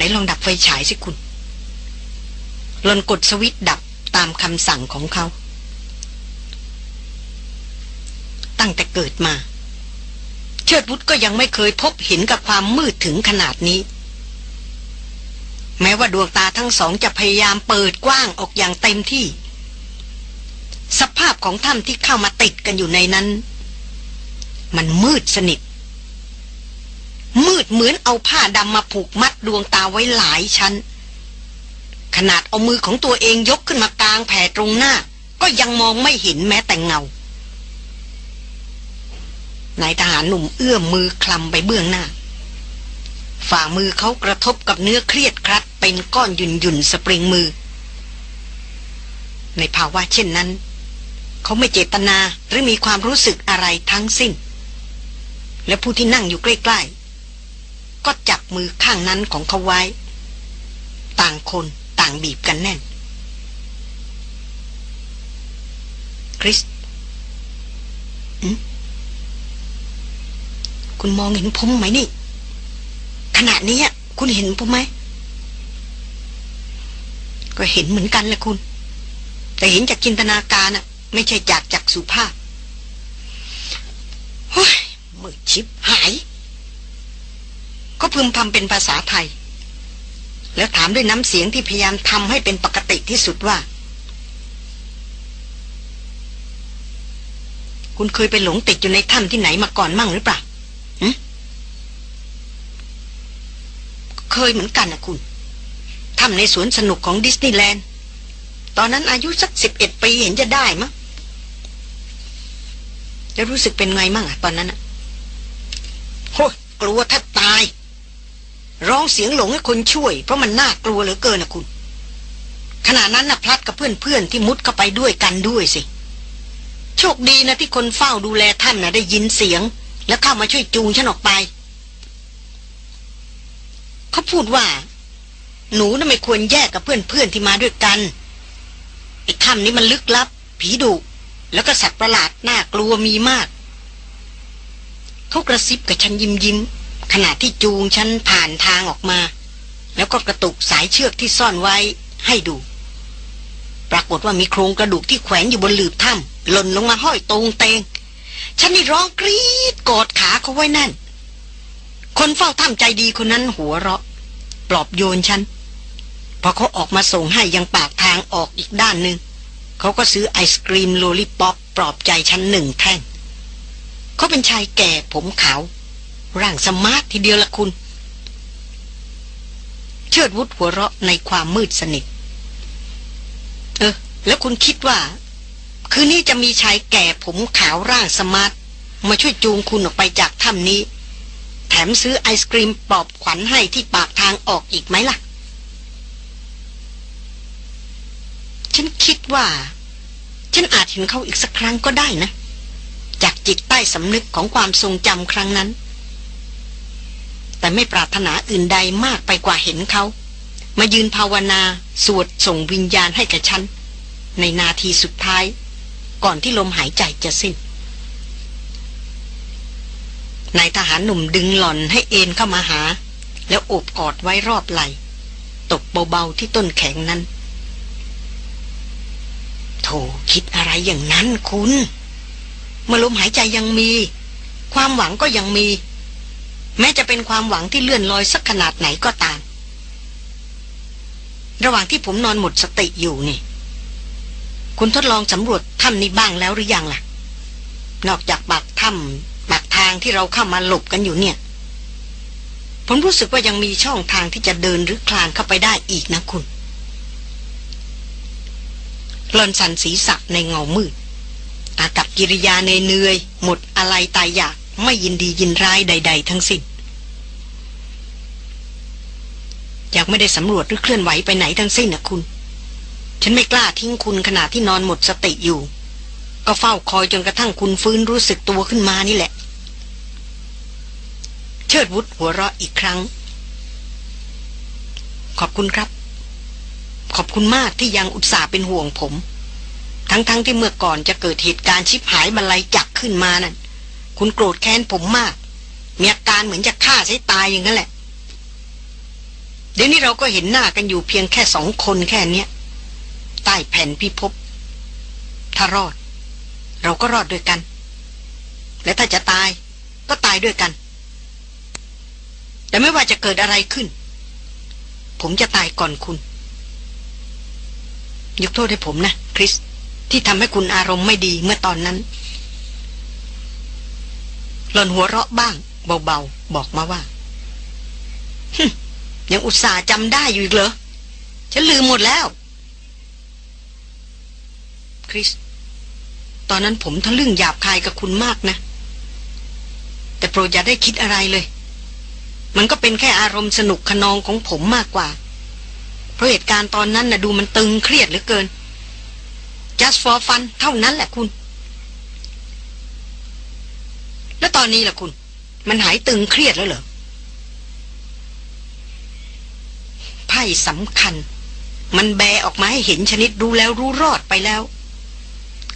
ไหนลองดับไฟฉายสิคุณหลอนกดสวิตดับตามคำสั่งของเขา ตั้งแต่เกิดมา เชิดวุฒก็ยังไม่เคยพบเห็นกับความมืดถึงขนาดนี้ แม้ว่าดวงตาทั้งสองจะพยายามเปิดกว้างออกอย่างเต็มที่ สภาพของถ้ำที่เข้ามาติดกันอยู่ในนั้น มันมืดสนิท เหมือนเอาผ้าดำมาผูกมัดดวงตาไว้หลายชั้น ขนาดเอามือของตัวเองยกขึ้นมากลางแผ่ตรงหน้า ก็ยังมองไม่เห็นแม้แต่เงานายทหารหนุ่มเอื้อมมือคลำไปเบื้องหน้า ฝ่ามือเขากระทบกับเนื้อเครียดครัด เป็นก้อนหยุ่นหยุ่นสปริงมือ ในภาวะเช่นนั้น เขาไม่เจตนาหรือมีความรู้สึกอะไรทั้งสิ้น และผู้ที่นั่งอยู่ใกล้ๆ ก็จับมือข้างนั้นของเขาไว้ ต่างคนต่างบีบกันแน่น คริสคุณมองเห็นผมไหมนี่ ขณะนี้คุณเห็นผมไหม ก็เห็นเหมือนกันแหละคุณ แต่เห็นจากจินตนาการอะไม่ใช่จากจากสุภาพ เฮ้ยมือชิบหาย ก็พึมพำเป็นภาษาไทย แล้วถามด้วยน้ำเสียงที่พยายามทำให้เป็นปกติที่สุดว่า คุณเคยไปหลงติดอยู่ในถ้ำที่ไหนมาก่อนมั่งหรือเปล่าเคยเหมือนกันนะคุณถ้ำในสวนสนุกของดิสนีย์แลนด์ตอนนั้นอายุสักสิบเอ็ดปีเห็นจะได้มั้งจะรู้สึกเป็นไงมั่งอะตอนนั้นอะโหกลัวแทบตาย ร้องเสียงหลงให้คนช่วย เพราะมันน่ากลัวเหลือเกินนะคุณ ขณะนั้นนะพลัดกับเพื่อนๆที่มุดเข้าไปด้วยกันด้วยสิ โชคดีนะที่คนเฝ้าดูแลท่านนะได้ยินเสียง แล้วเข้ามาช่วยจูงฉันออกไป เขาพูดว่า หนูน่ะไม่ควรแยกกับเพื่อนๆที่มาด้วยกันไอ้ถ้ำนี้มันลึกลับ ผีดุแล้วก็สัตว์ประหลาดน่ากลัวมีมาก เขากระซิบกับฉันยิ้มยิ้ม ขณะที่จูงฉันผ่านทางออกมา แล้วก็กระตุกสายเชือกที่ซ่อนไว้ให้ดู ปรากฏว่ามีโครงกระดูกที่แขวนอยู่บนหลืบถ้ำหล่นลงมาห้อยตรงเตง ฉันนี่ร้องกรีดกอดขาเขาไว้แน่น คนเฝ้าถ้ำใจดีคนนั้นหัวเราะ ปลอบโยนฉันพอเขาออกมาส่งให้ยังปากทางออกอีกด้านหนึ่งเขาก็ซื้อไอศกรีม lollipop ปลอบใจฉันหนึ่งแท่งเขาเป็นชายแก่ผมขาว ร่าง smart ทีเดียวละคุณ เชิดวุธหัวเราะในความมืดสนิท เออ แล้วคุณคิดว่า คืนนี้จะมีชายแก่ผมขาวร่างสมาร์ทมาช่วยจูงคุณออกไปจากถ้ำนี้ แถมซื้อไอศกรีมปอบขวัญให้ที่ปากทางออกอีกไหมล่ะ ฉันคิดว่า ฉันอาจเห็นเขาอีกสักครั้งก็ได้นะ จากจิตใต้สำนึกของความทรงจำครั้งนั้น แต่ไม่ปรารถนาอื่นใดมากไปกว่าเห็นเขา มายืนภาวนา สวดส่งวิญญาณให้กับฉัน ในนาทีสุดท้าย ก่อนที่ลมหายใจจะสิ้นนายทหารหนุ่มดึงหล่อนให้เอ็นเข้ามาหา แล้วโอบกอดไว้รอบไหลตกเบาๆที่ต้นแข็งนั้นโธคิดอะไรอย่างนั้นคุณ เมื่อลมหายใจยังมี ความหวังก็ยังมี แม้จะเป็นความหวังที่เลื่อนลอยสักขนาดไหนก็ตาม ระหว่างที่ผมนอนหมดสติอยู่นี่ คุณทดลองสำรวจถ้ำนี้บ้างแล้วหรือยังล่ะ นอกจากปากถ้ำปากทางที่เราเข้ามาหลบกันอยู่เนี่ย ผมรู้สึกว่ายังมีช่องทางที่จะเดินหรือคลานเข้าไปได้อีกนะคุณหลอนสันศีสักในเงามืดอากับกิริยาเนยหมดอะไรตายอยาก ไม่ยินดียินร้ายใด ๆ ทั้งสิ้นอ ยากไม่ได้สำรวจหรือเคลื่อนไหวไปไหนทั้งสิ้นนะคุณ ฉันไม่กล้าทิ้งคุณขณะที่นอนหมดสติอยู่ ก็เฝ้าคอยจนกระทั่งคุณฟื้นรู้สึกตัวขึ้นมานี่แหละ เชิดวุฒหัวเราะอีกครั้ง ขอบคุณครับ ขอบคุณมากที่ยังอุตส่าห์เป็นห่วงผม ทั้งๆทที่เมื่อก่อนจะเกิดเหตุการณ์ชิบหายบรรลัยจักขึ้นมานั่นคุณโกรธแค้นผมมาก มีอาการเหมือนจะฆ่าใช้ตายอย่างนั้นแหละ เดี๋ยวนี้เราก็เห็นหน้ากันอยู่เพียงแค่สองคนแค่นี้ใต้แผ่นพิภพถ้ารอด เราก็รอดด้วยกัน และถ้าจะตายก็ตายด้วยกัน แต่ไม่ว่าจะเกิดอะไรขึ้น ผมจะตายก่อนคุณ ยกโทษให้ผมนะคริสที่ทำให้คุณอารมณ์ไม่ดีเมื่อตอนนั้น หล่อนหัวเราะบ้าง เบาๆ บอกมาว่า ยังอุตส่าห์จำได้อยู่อีกเหรอ ฉันลืมหมดแล้ว คริส ตอนนั้นผมทะลึ่งหยาบคายกับคุณมากนะ แต่โปรดอย่าได้คิดอะไรเลย มันก็เป็นแค่อารมณ์สนุกขนองของผมมากกว่า เพราะเหตุการณ์ตอนนั้นนะ่ะดูมันตึงเครียดเหลือเกิน just for fun เท่านั้นแหละคุณ แล้วตอนนี้ล่ะคุณ มันหายตึงเครียดแล้วเหรอ ไพ่สำคัญ มันแบออกมาให้เห็นชนิดรู้แล้วรู้รอดไปแล้ว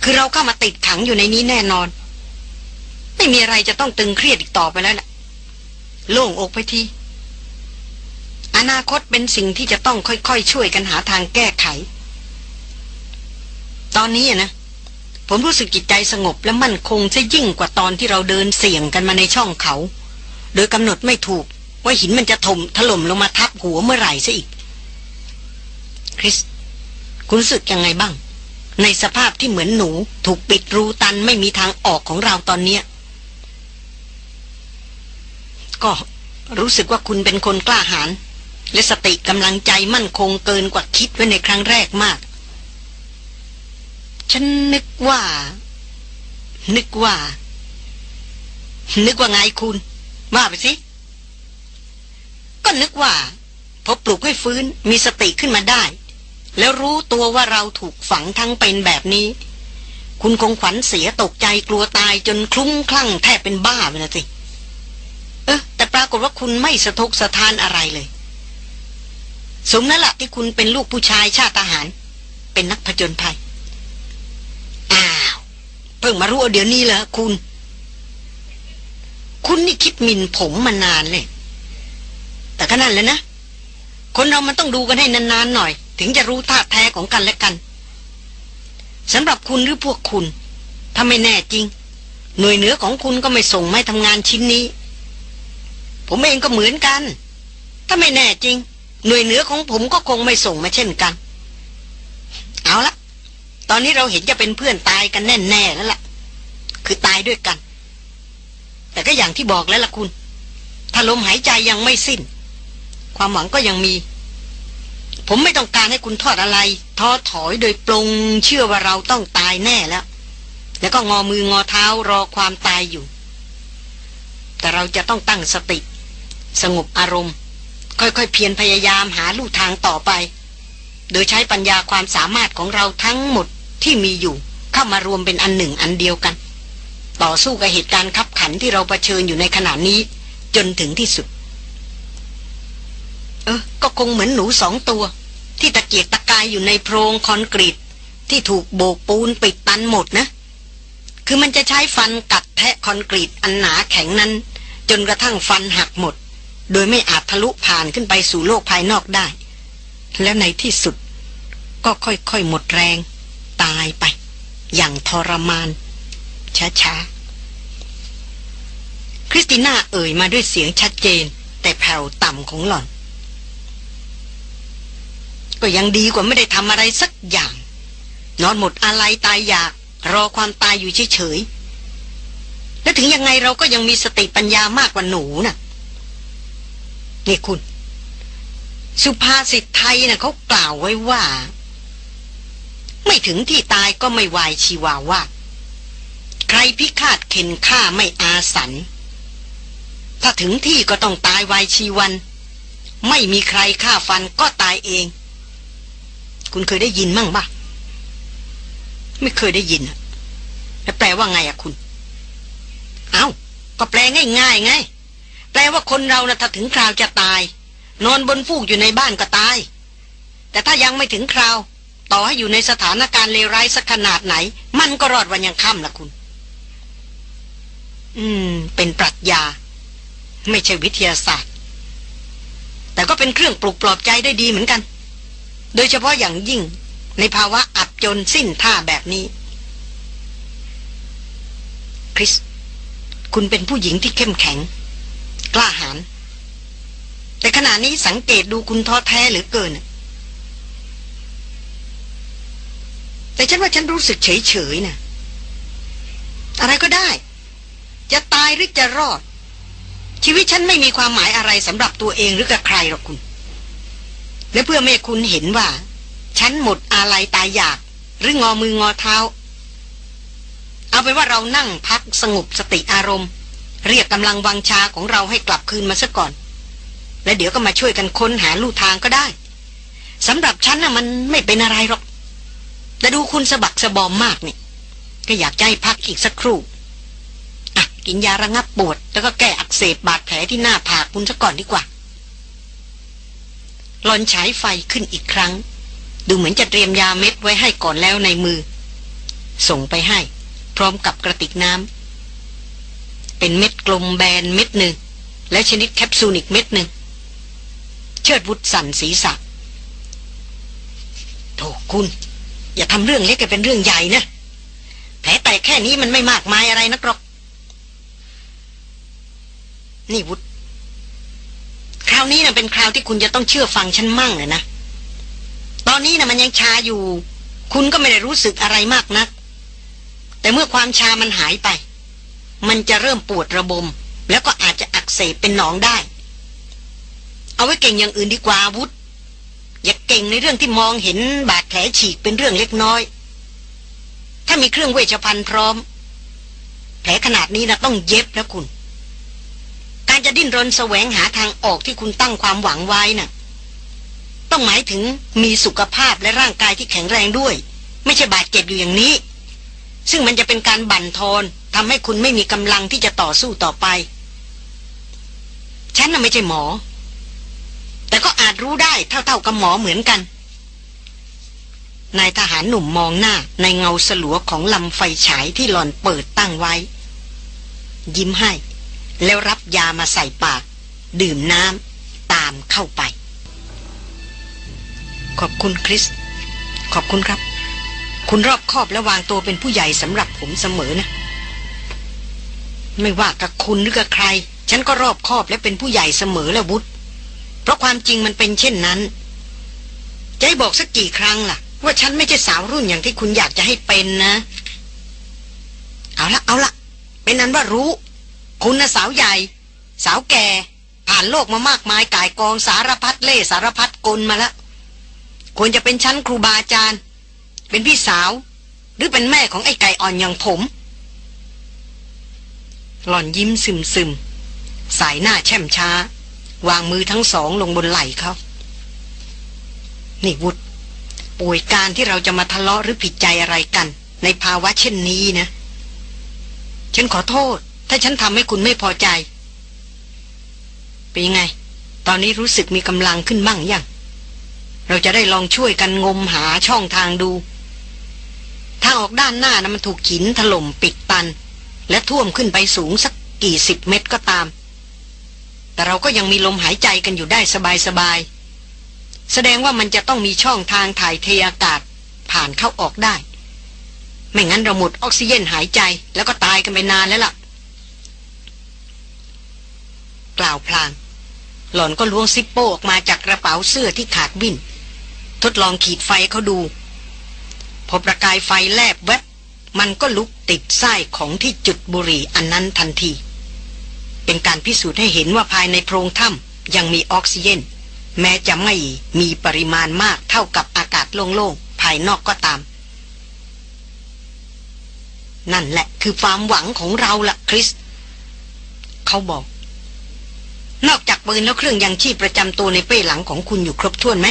คือเราเข้ามาติดขังอยู่ในนี้แน่นอน ไม่มีอะไรจะต้องตึงเครียดอีกต่อไปแล้วล่ะ โล่งอกไปที อนาคตเป็นสิ่งที่จะต้องค่อยๆช่วยกันหาทางแก้ไข ตอนนี้นะผมรู้สึกจิตใจสงบและมั่นคงจะยิ่งกว่าตอนที่เราเดินเสี่ยงกันมาในช่องเขา โดยกำหนดไม่ถูก ว่าหินมันจะถมถล่มลงมาทับหัวเมื่อไหร่ซะอีก คริส คุณรู้สึกยังไงบ้าง ในสภาพที่เหมือนหนู ถูกปิดรูตันไม่มีทางออกของเราตอนเนี้ย ก็รู้สึกว่าคุณเป็นคนกล้าหาญและสติกำลังใจมั่นคงเกินกว่าคิดไว้ในครั้งแรกมาก ฉันนึกว่า นึกว่า นึกว่าไงคุณ ว่าไปสิ ก็นึกว่า พอปลุกให้ฟื้นมีสติขึ้นมาได้ แล้วรู้ตัวว่าเราถูกฝังทั้งเป็นแบบนี้ คุณคงขวัญเสียตกใจกลัวตายจนคลุ้มคลั่งแทบเป็นบ้าไปนะสิเออแต่ปรากฏว่าคุณไม่สะทกสะทานอะไรเลย สมนั่นแหละที่คุณเป็นลูกผู้ชายชาติทหาร เป็นนักผจญภัย อ้าว เพิ่งมารู้เดี๋ยวนี้เหรอคุณ คุณนี่คิดมินผมมานานเลย แต่ก็นั่นแหละนะ คนเรามันต้องดูกันให้นานๆหน่อย ถึงจะรู้ท่าแท้ของกันและกันสำหรับคุณหรือพวกคุณ ถ้าไม่แน่จริง หน่วยเหนือของคุณก็ไม่ส่งไม่ทำงานชิ้นนี้ ผมเองก็เหมือนกัน ถ้าไม่แน่จริง หน่วยเหนือของผมก็คงไม่ส่งมาเช่นกัน เอาละตอนนี้เราเห็นจะเป็นเพื่อนตายกันแน่ๆแล้วล่ะ คือตายด้วยกัน แต่ก็อย่างที่บอกแล้วล่ะคุณ ถ้าลมหายใจยังไม่สิ้น ความหวังก็ยังมี ผมไม่ต้องการให้คุณทอดอะไร ท้อถอยโดยปรงเชื่อว่าเราต้องตายแน่แล้ว แล้วก็งอมืองอเท้ารอความตายอยู่ แต่เราจะต้องตั้งสติ สงบอารมณ์ ค่อยๆเพียรพยายามหาลู่ทางต่อไป โดยใช้ปัญญาความสามารถของเราทั้งหมดที่มีอยู่ เข้ามารวมเป็นอันหนึ่งอันเดียวกัน ต่อสู้กับเหตุการณ์ขับขันที่เราเผชิญอยู่ในขณะนี้ จนถึงที่สุด เออ ก็คงเหมือนหนูสองตัว ที่ตะเกียกตะกายอยู่ในโพรงคอนกรีต ที่ถูกโบกปูนปิดตันหมดนะ คือมันจะใช้ฟันกัดแทะคอนกรีตอันหนาแข็งนั้น จนกระทั่งฟันหักหมด โดยไม่อาจทะลุผ่านขึ้นไปสู่โลกภายนอกได้ แล้วในที่สุด ก็ค่อยๆหมดแรง ตายไป อย่างทรมาน ช้าๆคริสติน่าเอ่ยมาด้วยเสียงชัดเจน แต่แผ่วต่ำของหล่อน ก็ยังดีกว่าไม่ได้ทำอะไรสักอย่าง นอนหมดอะไรตายอยาก รอความตายอยู่เฉยๆและถึงยังไงเราก็ยังมีสติปัญญามากกว่าหนูนะ่ะนี่คุณ สุภาษิตไทยนะ่ะเขากล่าวไว้ว่า ไม่ถึงที่ตายก็ไม่วายชีวาว่า ใครพิฆาตเข็นฆ่าไม่อาสัน ถ้าถึงที่ก็ต้องตายวายชีวันไม่มีใครฆ่าฟันก็ตายเอง คุณเคยได้ยินมั่งปะไม่เคยได้ยินแล้วแปลว่าไงอะคุณ เอา้า ก็แปลง่ายๆไง แปลว่าคนเรานะ่ะถ้าถึงคราวจะตาย นอนบนฟูกอยู่ในบ้านก็ตาย แต่ถ้ายังไม่ถึงคราว ต่อให้อยู่ในสถานการณ์เลวร้ายสักขนาดไหน มันก็รอดวันยังค่ำละคุณ อืม เป็นปรัชญา ไม่ใช่วิทยาศาสตร์ แต่ก็เป็นเครื่องปลุกปลอบใจได้ดีเหมือนกัน โดยเฉพาะอย่างยิ่งในภาวะอับจนสิ้นท่าแบบนี้ คริส คุณเป็นผู้หญิงที่เข้มแข็ง กล้าหาญแต่ขณะนี้สังเกตดูคุณท้อแท้หรือเกิน แต่ฉันว่าฉันรู้สึกเฉยเฉยนะอะไรก็ได้ จะตายหรือจะรอด ชีวิตฉันไม่มีความหมายอะไรสำหรับตัวเองหรือกับใครหรอกคุณ และเพื่อเม่คุณเห็นว่า ฉันหมดอะไรตายอยาก หรืองอมืองอเท้า เอาไปว่าเรานั่งพักสงบสติอารมณ์ เรียกกำลังวังชาของเราให้กลับคืนมาซะก่อน และเดี๋ยวก็มาช่วยกันค้นหาลู่ทางก็ได้สำหรับฉันน่ะมันไม่เป็นอะไรหรอก แต่ดูคุณสะบักสะบอมมากนี่ก็อยากใจพักอีกสักครู่อะกินยาระงับปวด แล้วก็แก้อักเสบบาดแผลที่หน้าผากคุณซะก่อนดีกว่า หลอนฉายไฟขึ้นอีกครั้ง ดูเหมือนจะเตรียมยาเม็ดไว้ให้ก่อนแล้วในมือ ส่งไปให้ พร้อมกับกระติกน้ำเป็นเม็ดกลมแบนเม็ดหนึ่ง และชนิดแคปซูลอีกเม็ดหนึ่ง เชิดวุฒสั่นศีรษะโถคุณ อย่าทำเรื่องเล็กให้เป็นเรื่องใหญ่นะแผลแตกแค่นี้มันไม่มากมายอะไรนักหรอก นี่วุฒ คราวนี้นะเป็นคราวที่คุณจะต้องเชื่อฟังฉันมั่งเลยนะ ตอนนี้นะมันยังชาอยู่ คุณก็ไม่ได้รู้สึกอะไรมากนัก แต่เมื่อความชามันหายไป มันจะเริ่มปวดระบม แล้วก็อาจจะอักเสบเป็นหนองได้ เอาไว้เก่งอย่างอื่นดีกว่าวุฒอย่าเก่งในเรื่องที่มองเห็นบาดแผลฉีกเป็นเรื่องเล็กน้อย ถ้ามีเครื่องเวชภัณฑ์พร้อม แผลขนาดนี้นะต้องเย็บแล้วคุณ การจะดิ้นรนแสวงหาทางออกที่คุณตั้งความหวังไว้นะ่ะ ต้องหมายถึงมีสุขภาพและร่างกายที่แข็งแรงด้วย ไม่ใช่บาดเจ็บอยู่อย่างนี้ ซึ่งมันจะเป็นการบั่นทอนทำให้คุณไม่มีกำลังที่จะต่อสู้ต่อไป ฉันน่ะไม่ใช่หมอ แต่ก็อาจรู้ได้เท่าๆกับหมอเหมือนกันนายทหารหนุ่มมองหน้าในเงาสลัวของลำไฟฉายที่หล่อนเปิดตั้งไว้ ยิ้มให้ แล้วรับยามาใส่ปาก ดื่มน้ำตามเข้าไป ขอบคุณคริส ขอบคุณครับ คุณรอบคอบและวางตัวเป็นผู้ใหญ่สำหรับผมเสมอนะ ไม่ว่ากับคุณหรือกับใคร ฉันก็รอบคอบและเป็นผู้ใหญ่เสมอแล้ววุฒเพราะความจริงมันเป็นเช่นนั้นจะให้บอกสักกี่ครั้งล่ะ ว่าฉันไม่ใช่สาวรุ่นอย่างที่คุณอยากจะให้เป็นนะ เอาละเอาละเป็นนั้นว่ารู้ คุณนะสาวใหญ่ สาวแก่ ผ่านโลกมามากมายกายกองสารพัดเล่สารพัดกลมาแล้วควรจะเป็นชั้นครูบาอาจารย์ เป็นพี่สาว หรือเป็นแม่ของไอ้ไก่อ่อนอย่างผม หล่อนยิ้มซึมซึมสายหน้าแช่มช้า วางมือทั้งสองลงบนไหล่เขา นี่วุฒป่วยการที่เราจะมาทะเลาะหรือผิดใจอะไรกัน ในภาวะเช่นนี้นะ ฉันขอโทษ ถ้าฉันทำให้คุณไม่พอใจ เป็นยังไง ตอนนี้รู้สึกมีกำลังขึ้นบ้างยัง เราจะได้ลองช่วยกันงมหาช่องทางดู ทางออกด้านหน้านะมันถูกหินถล่มปิดตัน และท่วมขึ้นไปสูงสักกี่สิบเมตรก็ตาม แต่เราก็ยังมีลมหายใจกันอยู่ได้สบายๆ แสดงว่ามันจะต้องมีช่องทางถ่ายเทอากาศผ่านเข้าออกได้ ไม่งั้นเราหมดออกซิเจนหายใจแล้วก็ตายกันไปนานแล้วล่ะ กล่าวพลาง หล่อนก็ล้วงซิปโป้ออกมาจากกระเป๋าเสื้อที่ขาดบินทดลองขีดไฟเขาดู พอประกายไฟแลบแวบมันก็ลุกติดไส้ของที่จุดบุหรี่อันนั้นทันที เป็นการพิสูจน์ให้เห็นว่าภายในโพรงถ้ำยังมีออกซิเจน แม้จะไม่มีปริมาณมากเท่ากับอากาศโล่งๆ ภายนอกก็ตาม นั่นแหละคือความหวังของเราล่ะคริส เขาบอก นอกจากปืนแล้วเครื่องยังชีพประจำตัวในเป้หลังของคุณอยู่ครบถ้วนไหม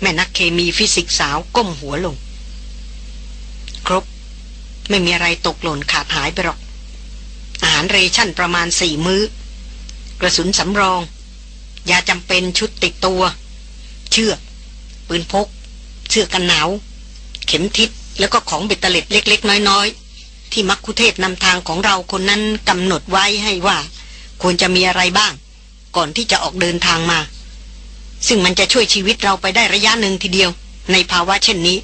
แม่นักเคมีฟิสิกสาวก้มหัวลง ครบ ไม่มีอะไรตกหล่นขาดหายไปหรอก อาหารเรชั่นประมาณสี่มือ้อ กระสุนสำรอง ยาจำเป็นชุดติดตัว เชือกปืนพกเชือกกันหนาว เข็มทิศแล้วก็ของเบ็ดเตล็ดเล็ก ๆ น้อย ๆ ที่มักคุเทศนำทางของเราคนนั้นกำหนดไว้ให้ว่า ควรจะมีอะไรบ้าง ก่อนที่จะออกเดินทางมา ซึ่งมันจะช่วยชีวิตเราไปได้ระยะหนึ่งทีเดียว ในภาวะเช่นนี้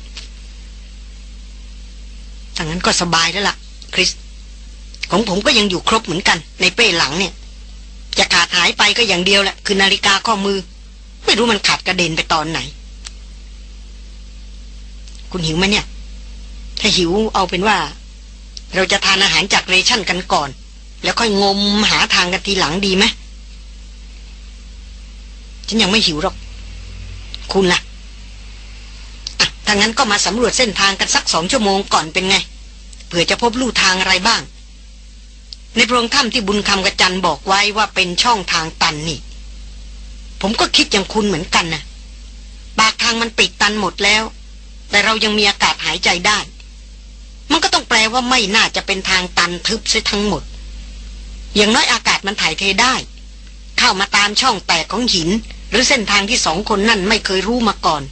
ถ้างั้นก็สบายแล้วละ่ะ คริส ของผมก็ยังอยู่ครบเหมือนกัน ในเป้หลังเนี่ย จะขาดหายไปก็อย่างเดียวแหละคือนาฬิกาข้อมือ ไม่รู้มันขาดกระเด็นไปตอนไหน คุณหิวไหมเนี่ย ถ้าหิวเอาเป็นว่า เราจะทานอาหารจากเรชั่นกันก่อน แล้วค่อยงมหาทางกันทีหลังดีไหมฉันยังไม่หิวหรอก คุณละ่ะถ้างั้นก็มาสำรวจเส้นทางกันสักสองชั่วโมงก่อนเป็นไง เผื่อจะพบลู่ทางอะไรบ้าง ในโพรงถ้ำที่บุญคำกระจันบอกไว้ว่าเป็นช่องทางตันนี่ ผมก็คิดอย่างคุณเหมือนกันนะปากทางมันปิดตันหมดแล้ว แต่เรายังมีอากาศหายใจได้ มันก็ต้องแปลว่าไม่น่าจะเป็นทางตันทึบซะทั้งหมด อย่างน้อยอากาศมันถ่ายเทได้ เข้ามาตามช่องแตกของหิน หรือเส้นทางที่สองคนนั่นไม่เคยรู้มาก่อน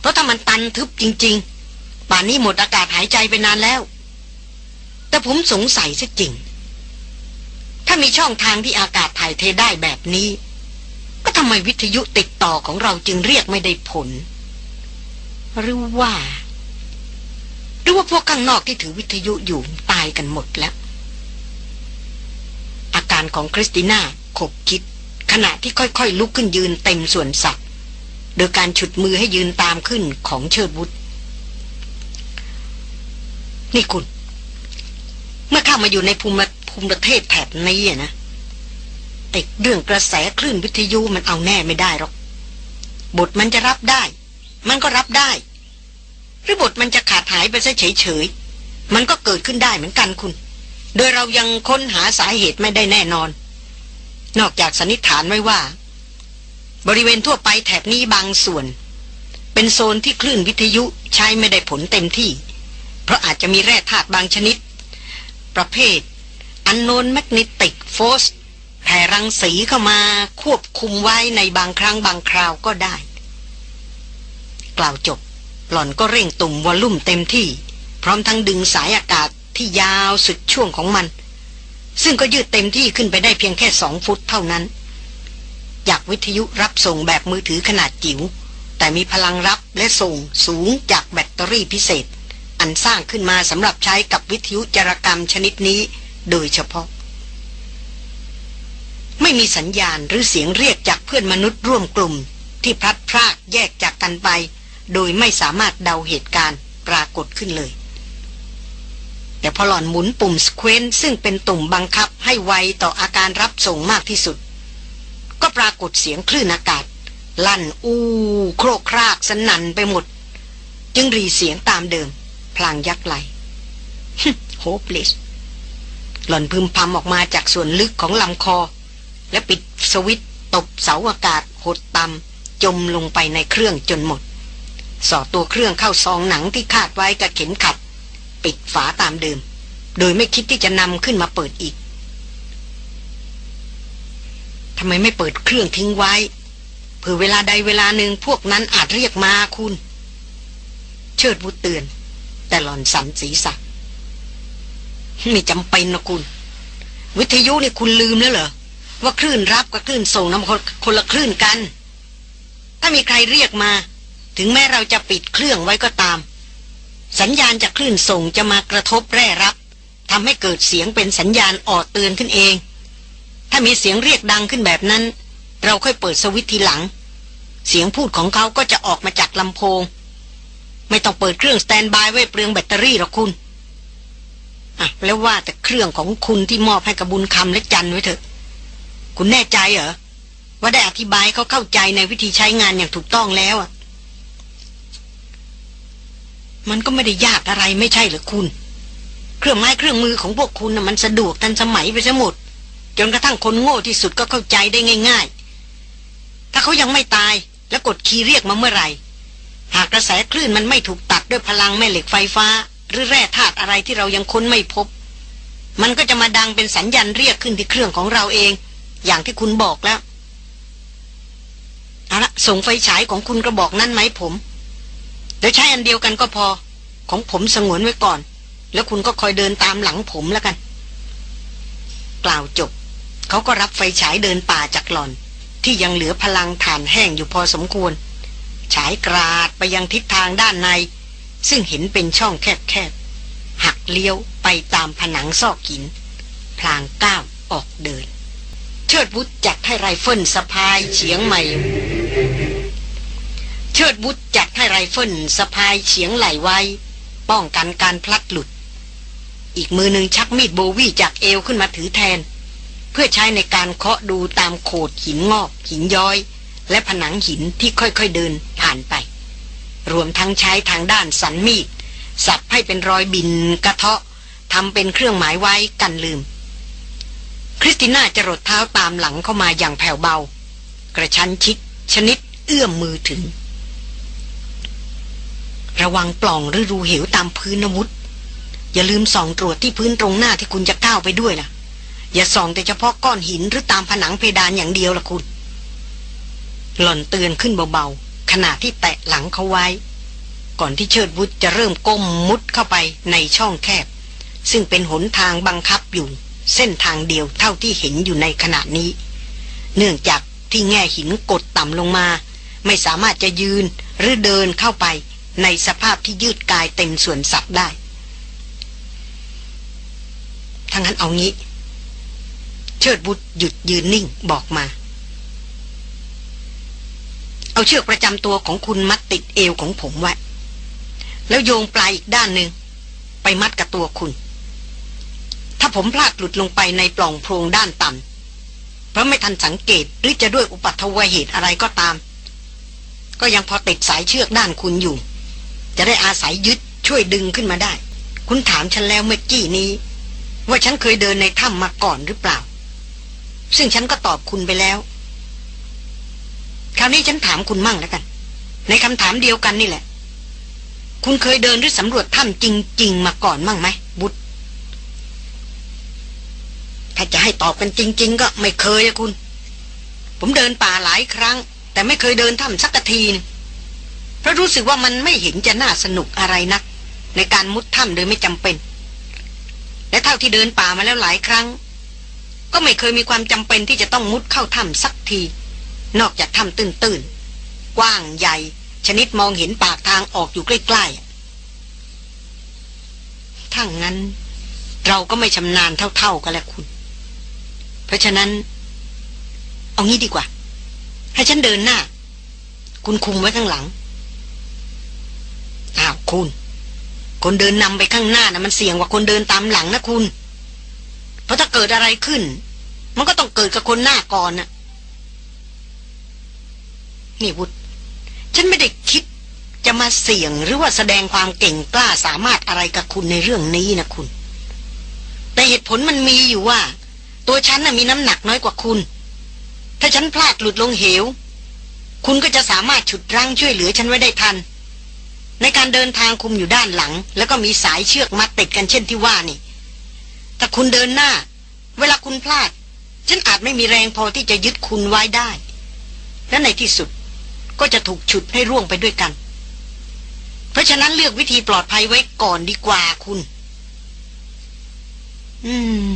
เพราะถ้ามันตันทึบจริง ๆ ป่านนี้หมดอากาศหายใจไปนานแล้ว แต่ผมสงสัยซะจริง ถ้ามีช่องทางที่อากาศถ่ายเทได้แบบนี้ ก็ทำไมวิทยุติดต่อของเราจึงเรียกไม่ได้ผล หรือว่าหรือว่าพวกข้างนอกที่ถือวิทยุอยู่ตายกันหมดแล้ว การของคริสติน่าขบคิด ขณะที่ค่อยๆ ลุกขึ้นยืนเต็มส่วนสัตว์โดยการฉุดมือให้ยืนตามขึ้นของเชิดวุฒนี่คุณ เมื่อเข้ามาอยู่ในภูมิภูมิประเทศแถบนี้นะแต่เรื่องกระแสคลื่นวิทยุมันเอาแน่ไม่ได้หรอก บทมันจะรับได้ มันก็รับได้ หรือบทมันจะขาดหายไปซะเฉยๆมันก็เกิดขึ้นได้เหมือนกันคุณ โดยเรายังค้นหาสาเหตุไม่ได้แน่นอน นอกจากสันนิษฐานไว้ว่า บริเวณทั่วไปแถบนี้บางส่วน เป็นโซนที่คลื่นวิทยุใช้ไม่ได้ผลเต็มที่ เพราะอาจจะมีแร่ธาตุบางชนิด ประเภท unknown magnetic force แผ่รังสีเข้ามาควบคุมไว้ในบางครั้งบางคราวก็ได้ กล่าวจบ หล่อนก็เร่งปุ่ม volume เต็มที่ พร้อมทั้งดึงสายอากาศ ที่ยาวสุดช่วงของมัน ซึ่งก็ยืดเต็มที่ขึ้นไปได้เพียงแค่สองฟุตเท่านั้น จากวิทยุรับส่งแบบมือถือขนาดจิ๋วแต่มีพลังรับและส่งสูงจากแบตเตอรี่พิเศษ อันสร้างขึ้นมาสำหรับใช้กับวิทยุจารกรรมชนิดนี้โดยเฉพาะ ไม่มีสัญญาณหรือเสียงเรียกจากเพื่อนมนุษย์ร่วมกลุ่ม ที่พลัดพรากแยกจากกันไป โดยไม่สามารถเดาเหตุการณ์ปรากฏขึ้นเลย แต่พอหล่อนหมุนปุ่มสเควนซึ่งเป็นตุ่มบังคับให้ไวต่ออาการรับส่งมากที่สุด ก็ปรากฏเสียงคลื่นอากาศ ลั่นอู้โครกครากสนั่นไปหมด จึงรีเสียงตามเดิม พลางยักไหลโฮปเลสหล่อนพึมพำออกมาจากส่วนลึกของลำคอ และปิดสวิตตบเสาอากาศหดต่ำจมลงไปในเครื่องจนหมด สอดตัวเครื่องเข้าซองหนังที่คาดไว้กับเข็มขัด ปิดฝาตามเดิม โดยไม่คิดที่จะนำขึ้นมาเปิดอีกทำไมไม่เปิดเครื่องทิ้งไว้เผื่อเวลาใดเวลาหนึ่งพวกนั้นอาจเรียกมาคุณ เชิดบุตเตือน แต่หล่อนสันสีสักไม่จำเป็นนะคุณ วิทยุนี่คุณลืมแล้วเหรอ ว่าคลื่นรับกับคลื่นส่งน้ำคนคนละคลื่นกัน ถ้ามีใครเรียกมา ถึงแม้เราจะปิดเครื่องไว้ก็ตาม สัญญาณจากคลื่นส่งจะมากระทบแร่รับทำให้เกิดเสียงเป็นสัญญาณออดเตือนขึ้นเอง ถ้ามีเสียงเรียกดังขึ้นแบบนั้น เราค่อยเปิดสวิตทีหลัง เสียงพูดของเขาก็จะออกมาจากลำโพง ไม่ต้องเปิดเครื่องสแตนบายไว้เปลืองแบตเตอรี่หรอกคุณอะแล้วว่าแต่เครื่องของคุณที่มอบให้กับบุญคำและจันไว้เถอะ คุณแน่ใจเหรอว่าได้อธิบายเขาเข้าใจในวิธีใช้งานอย่างถูกต้องแล้วอะ มันก็ไม่ได้ยากอะไรไม่ใช่หรือคุณ เครื่องไม้เครื่องมือของพวกคุณนะ่ะมันสะดวกทันสมัยไปซะหมด จนกระทั่งคนโง่ที่สุดก็เข้าใจได้ง่าย ๆ ถ้าเขายังไม่ตายแล้วกดคีย์เรียกมาเมื่อไหร่ หากกระแสคลื่นมันไม่ถูกตัดด้วยพลังแม่เหล็กไฟฟ้า หรือแร่ธาตุอะไรที่เรายังค้นไม่พบ มันก็จะมาดังเป็นสัญญาณเรียกขึ้นที่เครื่องของเราเอง อย่างที่คุณบอกแล้วเอาละส่งไฟฉายของคุณกระบอกนั่นไหมผม เดี๋ยวใช้อันเดียวกันก็พอ ของผมสงวนไว้ก่อน แล้วคุณก็คอยเดินตามหลังผมแล้วกัน กล่าวจบ เขาก็รับไฟฉายเดินป่าจากหล่อน ที่ยังเหลือพลังฐานแห้งอยู่พอสมควร ฉายกราดไปยังทิศทางด้านใน ซึ่งเห็นเป็นช่องแคบๆ หักเลี้ยวไปตามผนังซอกหิน พลางก้าวออกเดิน เชิดวุธจัดให้ไรเฟิลสะพายเฉียงใหม่ เชิดวุธจัดให้ไรเฟิลสะพายเฉียงไหล่ไว้ ป้องกันการพลัดหลุด อีกมือหนึ่งชักมีด bowie จากเอวขึ้นมาถือแทน เพื่อใช้ในการเคาะดูตามโขดหินงอก หินย้อย และผนังหินที่ค่อยๆเดินผ่านไป รวมทั้งใช้ทางด้านสันมีด สับให้เป็นรอยบินกระเทาะทำเป็นเครื่องหมายไว้กันลืม คริสติน่าจะรดเท้าตามหลังเข้ามาอย่างแผ่วเบา กระชั้นชิดชนิดเอื้อมมือถึง ระวังปล่องหรือรูเหวตามพื้นนวุธ อย่าลืมส่องตรวจที่พื้นตรงหน้าที่คุณจะก้าวไปด้วยนะอย่าส่องแต่เฉพาะก้อนหินหรือตามผนังเพดานอย่างเดียวละคุณ หล่อนเตือนขึ้นเบาๆขณะที่แตะหลังเขาไว้ ก่อนที่เชิดวุฒจะเริ่มก้มมุดเข้าไปในช่องแคบ ซึ่งเป็นหนทางบังคับอยู่ เส้นทางเดียวเท่าที่เห็นอยู่ในขณะนี้ เนื่องจากที่แง่หินกดต่ำลงมา ไม่สามารถจะยืนหรือเดินเข้าไป ในสภาพที่ยืดกายเต็มส่วนสัตว์ได้ทั้งนั้นเอางี้ เชิดบุตรหยุดยืนนิ่งบอกมา เอาเชือกประจำตัวของคุณมัดติดเอวของผมไว้ แล้วโยงปลายอีกด้านหนึ่งไปมัดกับตัวคุณ ถ้าผมพลาดหลุดลงไปในปล่องโพรงด้านต่ำเพราะไม่ทันสังเกตหรือจะด้วยอุปัตวเหตุอะไรก็ตาม ก็ยังพอติดสายเชือกด้านคุณอยู่ จะได้อาศัยยึดช่วยดึงขึ้นมาได้ คุณถามฉันแล้วเมื่อกี้นี้ ว่าฉันเคยเดินในถ้ำมาก่อนหรือเปล่า ซึ่งฉันก็ตอบคุณไปแล้ว คราวนี้ฉันถามคุณมั่งแล้วกัน ในคำถามเดียวกันนี่แหละ คุณเคยเดินหรือสำรวจถ้ำจริง ๆ มาก่อนมั่งไหมบุตรถ้าจะให้ตอบกันจริง ๆ ก็ไม่เคยอะคุณ ผมเดินป่าหลายครั้ง แต่ไม่เคยเดินถ้ำสักทีนเพ ราะรู้สึกว่ามันไม่เห็นจะน่าสนุกอะไรนัก ในการมุดถ้ำโดยไม่จำเป็น และเท่าที่เดินป่ามาแล้วหลายครั้ง ก็ไม่เคยมีความจำเป็นที่จะต้องมุดเข้าถ้ำสักที นอกจากถ้ำตื้นๆ กว้างใหญ่ ชนิดมองเห็นปากทางออกอยู่ใกล้ๆถ้างั้น เราก็ไม่ชำนาญเท่าๆกันแหละคุณ เพราะฉะนั้น เอางี้ดีกว่า ให้ฉันเดินหน้า คุณคุมไว้ข้างหลัง อ้าวคุณ คนเดินนำไปข้างหน้านะมันเสี่ยงกว่าคนเดินตามหลังนะคุณ เพราะถ้าเกิดอะไรขึ้น มันก็ต้องเกิดกับคนหน้าก่อนนะนี่วุฒฉันไม่ได้คิดจะมาเสี่ยงหรือว่าแสดงความเก่งกล้าสามารถอะไรกับคุณในเรื่องนี้นะคุณ แต่เหตุผลมันมีอยู่ว่า ตัวฉันน่ะมีน้ำหนักน้อยกว่าคุณ ถ้าฉันพลาดหลุดลงเหว คุณก็จะสามารถฉุดรั้งช่วยเหลือฉันไว้ได้ทัน ในการเดินทางคุมอยู่ด้านหลัง แล้วก็มีสายเชือกมัดติดกันเช่นที่ว่านี่แต่คุณเดินหน้า เวลาคุณพลาด ฉันอาจไม่มีแรงพอที่จะยึดคุณไว้ได้ และในที่สุดก็จะถูกฉุดให้ร่วงไปด้วยกัน เพราะฉะนั้นเลือกวิธีปลอดภัยไว้ก่อนดีกว่าคุณ อืม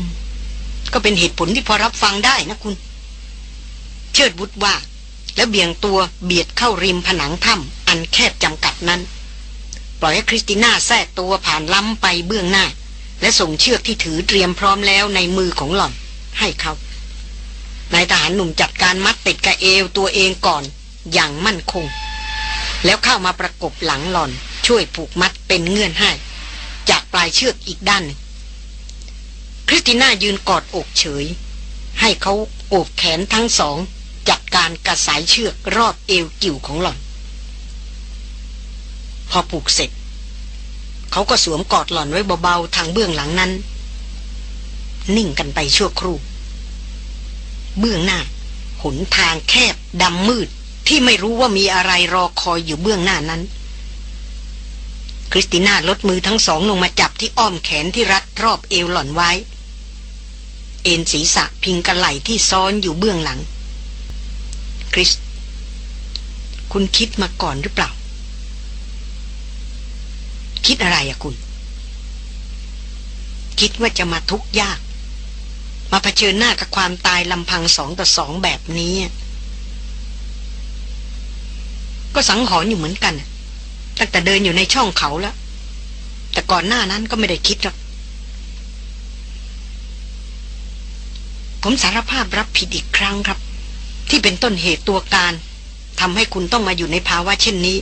ก็เป็นเหตุผลที่พอรับฟังได้นะคุณ เชิดบุตรว่า แล้วเบี่ยงตัวเบียดเข้าริมผนังถ้ำอันแคบจำกัดนั้น ปล่อยให้คริสติน่าแทรกตัวผ่านล้ำไปเบื้องหน้า และส่งเชือกที่ถือเตรียมพร้อมแล้วในมือของหล่อน ให้เขานายทหารหนุ่มจัดการมัดติดกระเอวตัวเองก่อนอย่างมั่นคง แล้วเข้ามาประกบหลังหล่อน ช่วยผูกมัดเป็นเงื่อนให้ จากปลายเชือกอีกด้านหนึ่งคริสติน่ายืนกอดอกเฉย ให้เขาโอบแขนทั้งสอง จัดการกระสายเชือกรอบเอวกิ่วของหล่อน พอผูกเสร็จ เขาก็สวมกอดหล่อนไว้เบาๆทางเบื้องหลังนั้น นิ่งกันไปชั่วครู่ เบื้องหน้า หนทางแคบดำมืดที่ไม่รู้ว่ามีอะไรรอคอยอยู่เบื้องหน้านั้น คริสติน่าลดมือทั้งสองลงมาจับที่อ้อมแขนที่รัดรอบเอวหล่อนไว้ เอ็นศีรษะพิงกระไหล่ที่ซ้อนอยู่เบื้องหลัง คริส คุณคิดมาก่อนหรือเปล่า คิดอะไรอะคุณ คิดว่าจะมาทุกข์ยาก มาเผชิญหน้ากับความตายลำพังสองต่อสองแบบนี้ ก็สังหรณ์อยู่เหมือนกัน ตั้งแต่เดินอยู่ในช่องเขาแล้ว แต่ก่อนหน้านั้นก็ไม่ได้คิดหรอกผมสารภาพรับผิดอีกครั้งครับ ที่เป็นต้นเหตุตัวการทำให้คุณต้องมาอยู่ในภาวะเช่นนี้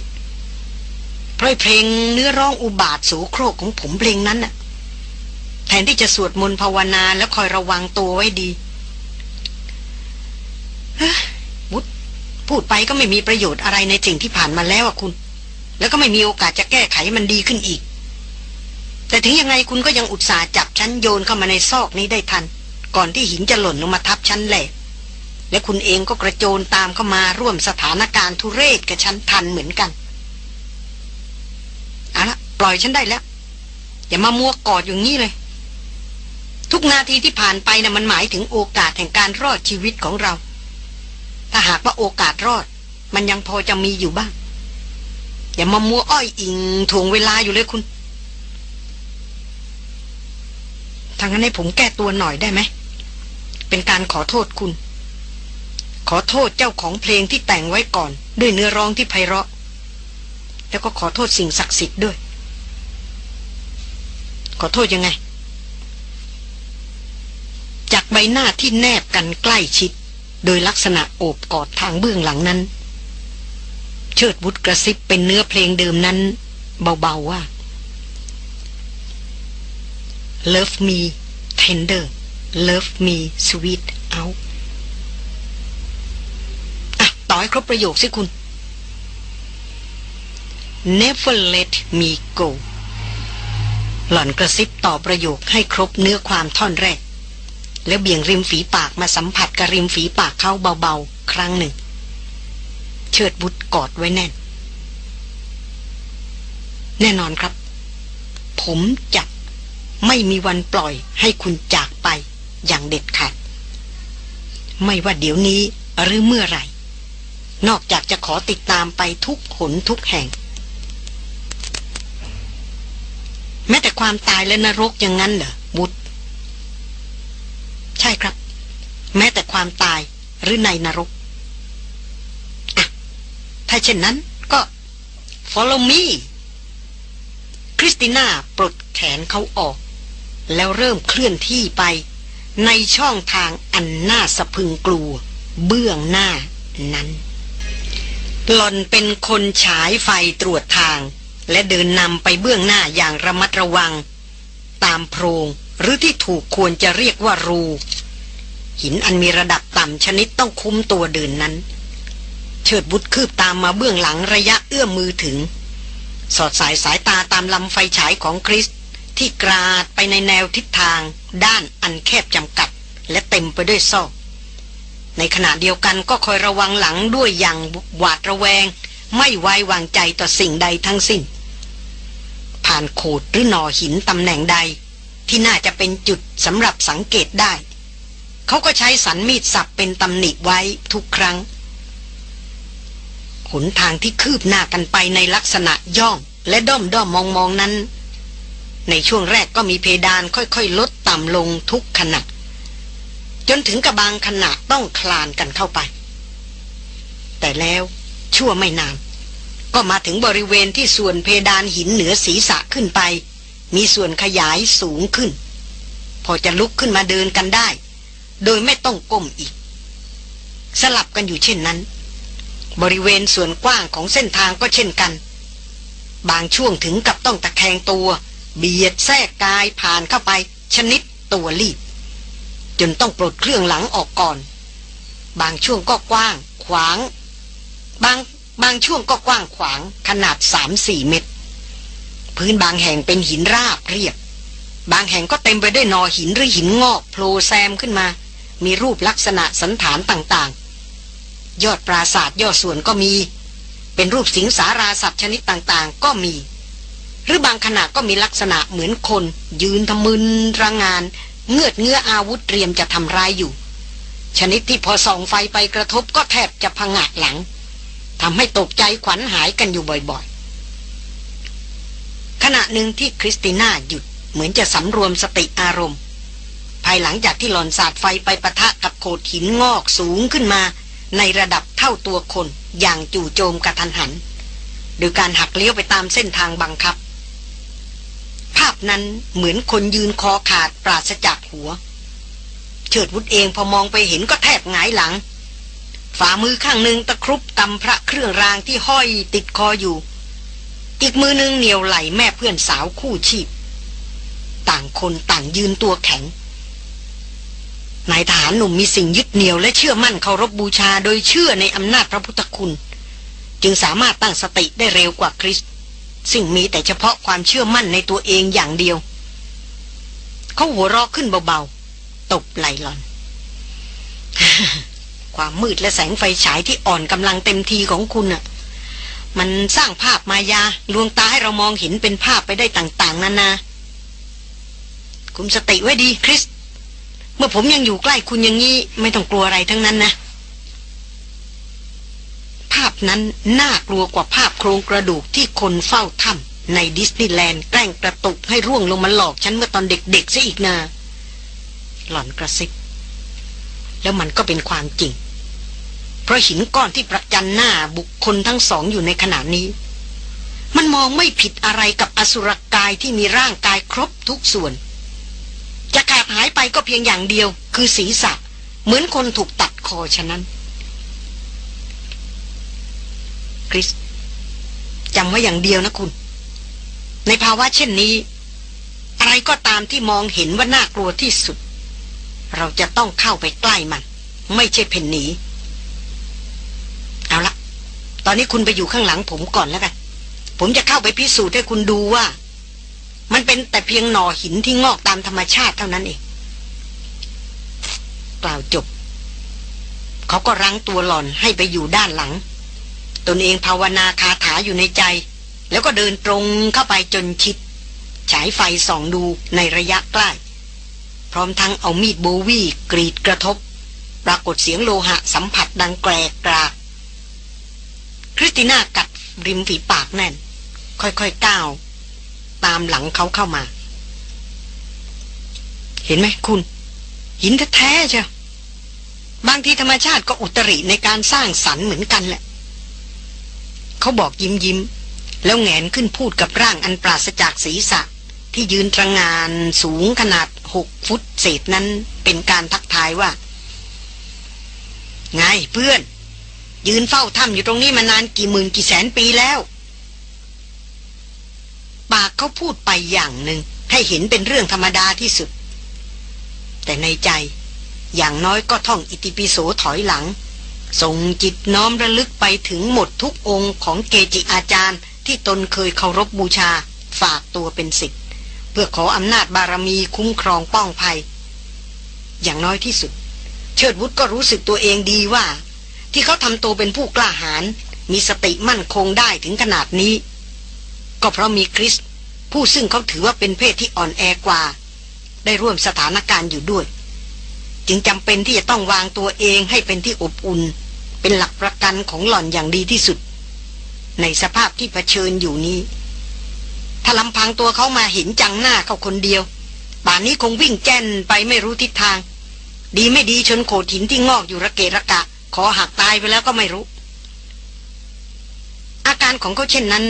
เพราะเพลงเนื้อร้องอุบาทสูโครกของผมเพลงนั้นน่ะแทนที่จะสวดมนต์ภาวนาแล้วคอยระวังตัวไว้ดีวุฒพูดไปก็ไม่มีประโยชน์อะไรในสิ่งที่ผ่านมาแล้วอะคุณ แล้วก็ไม่มีโอกาสจะแก้ไขมันดีขึ้นอีก แต่ถึงยังไงคุณก็ยังอุตส่าห์จับฉันโยนเข้ามาในซอกนี้ได้ทัน ก่อนที่หินจะหล่นลงมาทับฉันแหละและคุณเองก็กระโจนตามเข้ามาร่วมสถานการณ์ทุเรศกับฉันทันเหมือนกัน ปล่อยฉันได้แล้ว อย่ามามัวกอดอย่างนี้เลย ทุกนาทีที่ผ่านไปนะ่ะมันหมายถึงโอกาสแห่งการรอดชีวิตของเรา ถ้าหากว่าโอกาสรอด มันยังพอจะมีอยู่บ้าง อย่ามามัวอ้อยอิงถ่วงเวลาอยู่เลยคุณทางนั้นให้ผมแก้ตัวหน่อยได้ไหม เป็นการขอโทษคุณ ขอโทษเจ้าของเพลงที่แต่งไว้ก่อน ด้วยเนื้อร้องที่ไพเราะ แล้วก็ขอโทษสิ่งศักดิ์สิทธิ์ด้วย ขอโทษยังไง จากใบหน้าที่แนบกันใกล้ชิด โดยลักษณะโอบกอดทางเบื้องหลังนั้น เชิดบุตรกระซิบเป็นเนื้อเพลงเดิมนั้น เบาๆว่า Love me tender Love me sweet out ต่อให้ครบประโยคสิคุณ Never let me go หล่อนกระซิบต่อประโยคให้ครบเนื้อความท่อนแรก แล้วเบี่ยงริมฝีปากมาสัมผัสกับริมฝีปากเขาเบาๆ ครั้งหนึ่ง เชิดบุตรกอดไว้แน่น แน่นอนครับ ผมจะไม่มีวันปล่อยให้คุณจากไปอย่างเด็ดขาด ไม่ว่าเดี๋ยวนี้หรือเมื่อไหร่ นอกจากจะขอติดตามไปทุกหนทุกแห่ง แม้แต่ ความตายและนรกอย่างนั้นเหรอบุตรใช่ครับ แม้แต่ความตายหรือในนรกอะถ้าเช่นนั้นก็ follow me คริสติน่าปลดแขนเขาออก แล้วเริ่มเคลื่อนที่ไป ในช่องทางอันน่าสะพึงกลัว เบื้องหน้านั้น หล่อนเป็นคนฉายไฟตรวจทาง และเดินนำไปเบื้องหน้าอย่างระมัดระวัง ตามโพรงหรือที่ถูกควรจะเรียกว่ารู หินอันมีระดับต่ำชนิดต้องคุ้มตัวเดินนั้น เชิดบุตรคืบตามมาเบื้องหลังระยะเอื้อมมือถึง สอดสายสายตาตามลำไฟฉายของคริส ที่กราดไปในแนวทิศทาง ด้านอันแคบจำกัด และเต็มไปด้วยซอกในขณะเดียวกันก็คอยระวังหลังด้วยอย่างหวาดระแวง ไม่ไว้วางใจต่อสิ่งใดทั้งสิ้น ผ่านโขดหรือหนอหินตำแหน่งใด ที่น่าจะเป็นจุดสำหรับสังเกตได้ เขาก็ใช้สันมีดสับเป็นตำหนิไว้ทุกครั้งหนทางที่คืบหน้ากันไปในลักษณะย่องและด้อมด้อมมองมองนั้น ในช่วงแรกก็มีเพดานค่อยๆ ลดต่ำลงทุกขณะจนถึงกับบางขณะต้องคลานกันเข้าไป แต่แล้วชั่วไม่นาน ก็มาถึงบริเวณที่ส่วนเพดานหินเหนือศีรษะขึ้นไป มีส่วนขยายสูงขึ้น พอจะลุกขึ้นมาเดินกันได้ โดยไม่ต้องก้มอีก สลับกันอยู่เช่นนั้น บริเวณส่วนกว้างของเส้นทางก็เช่นกัน บางช่วงถึงกับต้องตะแคงตัว เบียดแทรกกายผ่านเข้าไป ชนิดตัวรีบ จนต้องปลดเครื่องหลังออกก่อน บางช่วงก็กว้าง ขวาง บาง บางช่วงก็กว้างขวางขนาดสามสี่เมตร พื้นบางแห่งเป็นหินราบเรียบ บางแห่งก็เต็มไปด้วยนอหินหรือหินงอกโผล่แซมขึ้นมา มีรูปลักษณะสันฐานต่างๆ ยอดปราศาสตร์ยอดส่วนก็มี เป็นรูปสิงสาราสัตว์ชนิดต่างๆ ก็มี หรือบางขณะก็มีลักษณะเหมือนคน ยืนทำมึนระงาน เงือดเงื้ออาวุธเตรียมจะทำร้ายอยู่ ชนิดที่พอส่องไฟไปกระทบก็แทบจะพังงะหลัง ทำให้ตกใจขวัญหายกันอยู่บ่อยๆ ขณะหนึ่งที่คริสติน่าหยุดเหมือนจะสำรวมสติอารมณ์พายหลังจากที่หลอนสาดไฟไปประทะกับโขดหินงอกสูงขึ้นมา ในระดับเท่าตัวคนอย่างจู่โจมกระทันหัน โดยการหักเลี้ยวไปตามเส้นทางบังคับ ภาพนั้นเหมือนคนยืนคอขาดปราศจากหัว เฉิดวุฒเองพอมองไปเห็นก็แทบหงายหลัง ฝ่ามือข้างหนึ่งตะครุบกำพระเครื่องรางที่ห้อยติดคออยู่ อีกมือหนึ่งเหนียวไหลแม่เพื่อนสาวคู่ชีพ ต่างคนต่างยืนตัวแข็งนายทหารหนุ่มมีสิ่งยึดเหนี่ยวและเชื่อมั่นเคารพบบูชาโดยเชื่อในอำนาจพระพุทธคุณ จึงสามารถตั้งสติได้เร็วกว่าคริสซึ่งมีแต่เฉพาะความเชื่อมั่นในตัวเองอย่างเดียว เขาหัวเราะขึ้นเบาๆ ตบไหลหลอน ความมืดและแสงไฟฉายที่อ่อนกำลังเต็มทีของคุณน่ะ มันสร้างภาพมายาลวงตาให้เรามองเห็นเป็นภาพไปได้ต่าง ๆนานาคุมสติไว้ดีคริส เมื่อผมยังอยู่ใกล้คุณอย่างนี้ ไม่ต้องกลัวอะไรทั้งนั้นนะ ภาพนั้นน่ากลัวกว่าภาพโครงกระดูกที่คนเฝ้าถ้ำในดิสนีย์แลนด์แกล้งกระตุกให้ร่วงลงมาหลอกฉันเมื่อตอนเด็กๆซะอีกนา หล่อนกระซิบแล้วมันก็เป็นความจริง เพราะหินก้อนที่ประจันหน้าบุคคลทั้งสองอยู่ในขณะนี้ มันมองไม่ผิดอะไรกับอสุรกายที่มีร่างกายครบทุกส่วน จะขาดหายไปก็เพียงอย่างเดียว คือศีรษะ เหมือนคนถูกตัดคอฉะนั้น คริสจำไว้อย่างเดียวนะคุณ ในภาวะเช่นนี้ อะไรก็ตามที่มองเห็นว่าน่ากลัวที่สุด เราจะต้องเข้าไปใกล้มัน ไม่ใช่เพ่นหนี ตอนนี้คุณไปอยู่ข้างหลังผมก่อนแล้วกัน ผมจะเข้าไปพิสูจน์ให้คุณดูว่า มันเป็นแต่เพียงหน่อหินที่งอกตามธรรมชาติเท่านั้นเอง กล่าวจบ เขาก็รั้งตัวหล่อนให้ไปอยู่ด้านหลัง ตนเองภาวนาคาถาอยู่ในใจ แล้วก็เดินตรงเข้าไปจนชิด ฉายไฟส่องดูในระยะใกล้ พร้อมทั้งเอามีดโบวีกรีดกระทบ ปรากฏเสียงโลหะสัมผัสดังแกรกกราก คริสติน่ากัดริมฝีปากแน่น ค่อยๆก้าว ตามหลังเขาเข้ามา เห็นไหมคุณ หินแท้ๆเจ้าบางทีธรรมชาติก็อุตริในการสร้างสรรค์เหมือนกันแหละ เขาบอกยิ้มยิ้ม แล้วแงนขึ้นพูดกับร่างอันปราศจากศีรษะ ที่ยืนตระงานสูงขนาดหกฟุตเศษนั้นเป็นการทักทายว่า ไงเพื่อน ยืนเฝ้าถ้ำอยู่ตรงนี้มานานกี่หมื่นกี่แสนปีแล้ว ปากเขาพูดไปอย่างหนึ่ง ให้เห็นเป็นเรื่องธรรมดาที่สุด แต่ในใจ อย่างน้อยก็ท่องอิติปิโสถอยหลัง ส่งจิตน้อมระลึกไปถึงหมดทุกองค์ของเกจิอาจารย์ ที่ตนเคยเคารพบบูชา ฝากตัวเป็นสิทธิ์เพื่อขออำนาจบารมีคุ้มครองป้องภัย อย่างน้อยที่สุด เชิดวุฒก็รู้สึกตัวเองดีว่า ที่เขาทำตัวเป็นผู้กล้าหาญมีสติมั่นคงได้ถึงขนาดนี้ ก็เพราะมีคริสผู้ซึ่งเขาถือว่าเป็นเพศที่อ่อนแอกว่า ได้ร่วมสถานการณ์อยู่ด้วย จึงจำเป็นที่จะต้องวางตัวเองให้เป็นที่อบอุ่น เป็นหลักประกันของหล่อนอย่างดีที่สุด ในสภาพที่เผชิญอยู่นี้ ถ้าลำพังตัวเขามาเห็นจังหน้าเขาคนเดียวป่านนี้คงวิ่งแจ้นไปไม่รู้ทิศทาง ดีไม่ดีชนโขดหินที่งอกอยู่ระเกะระกะ ขอหักตายไปแล้วก็ไม่รู้ อาการของเขาเช่นนั้น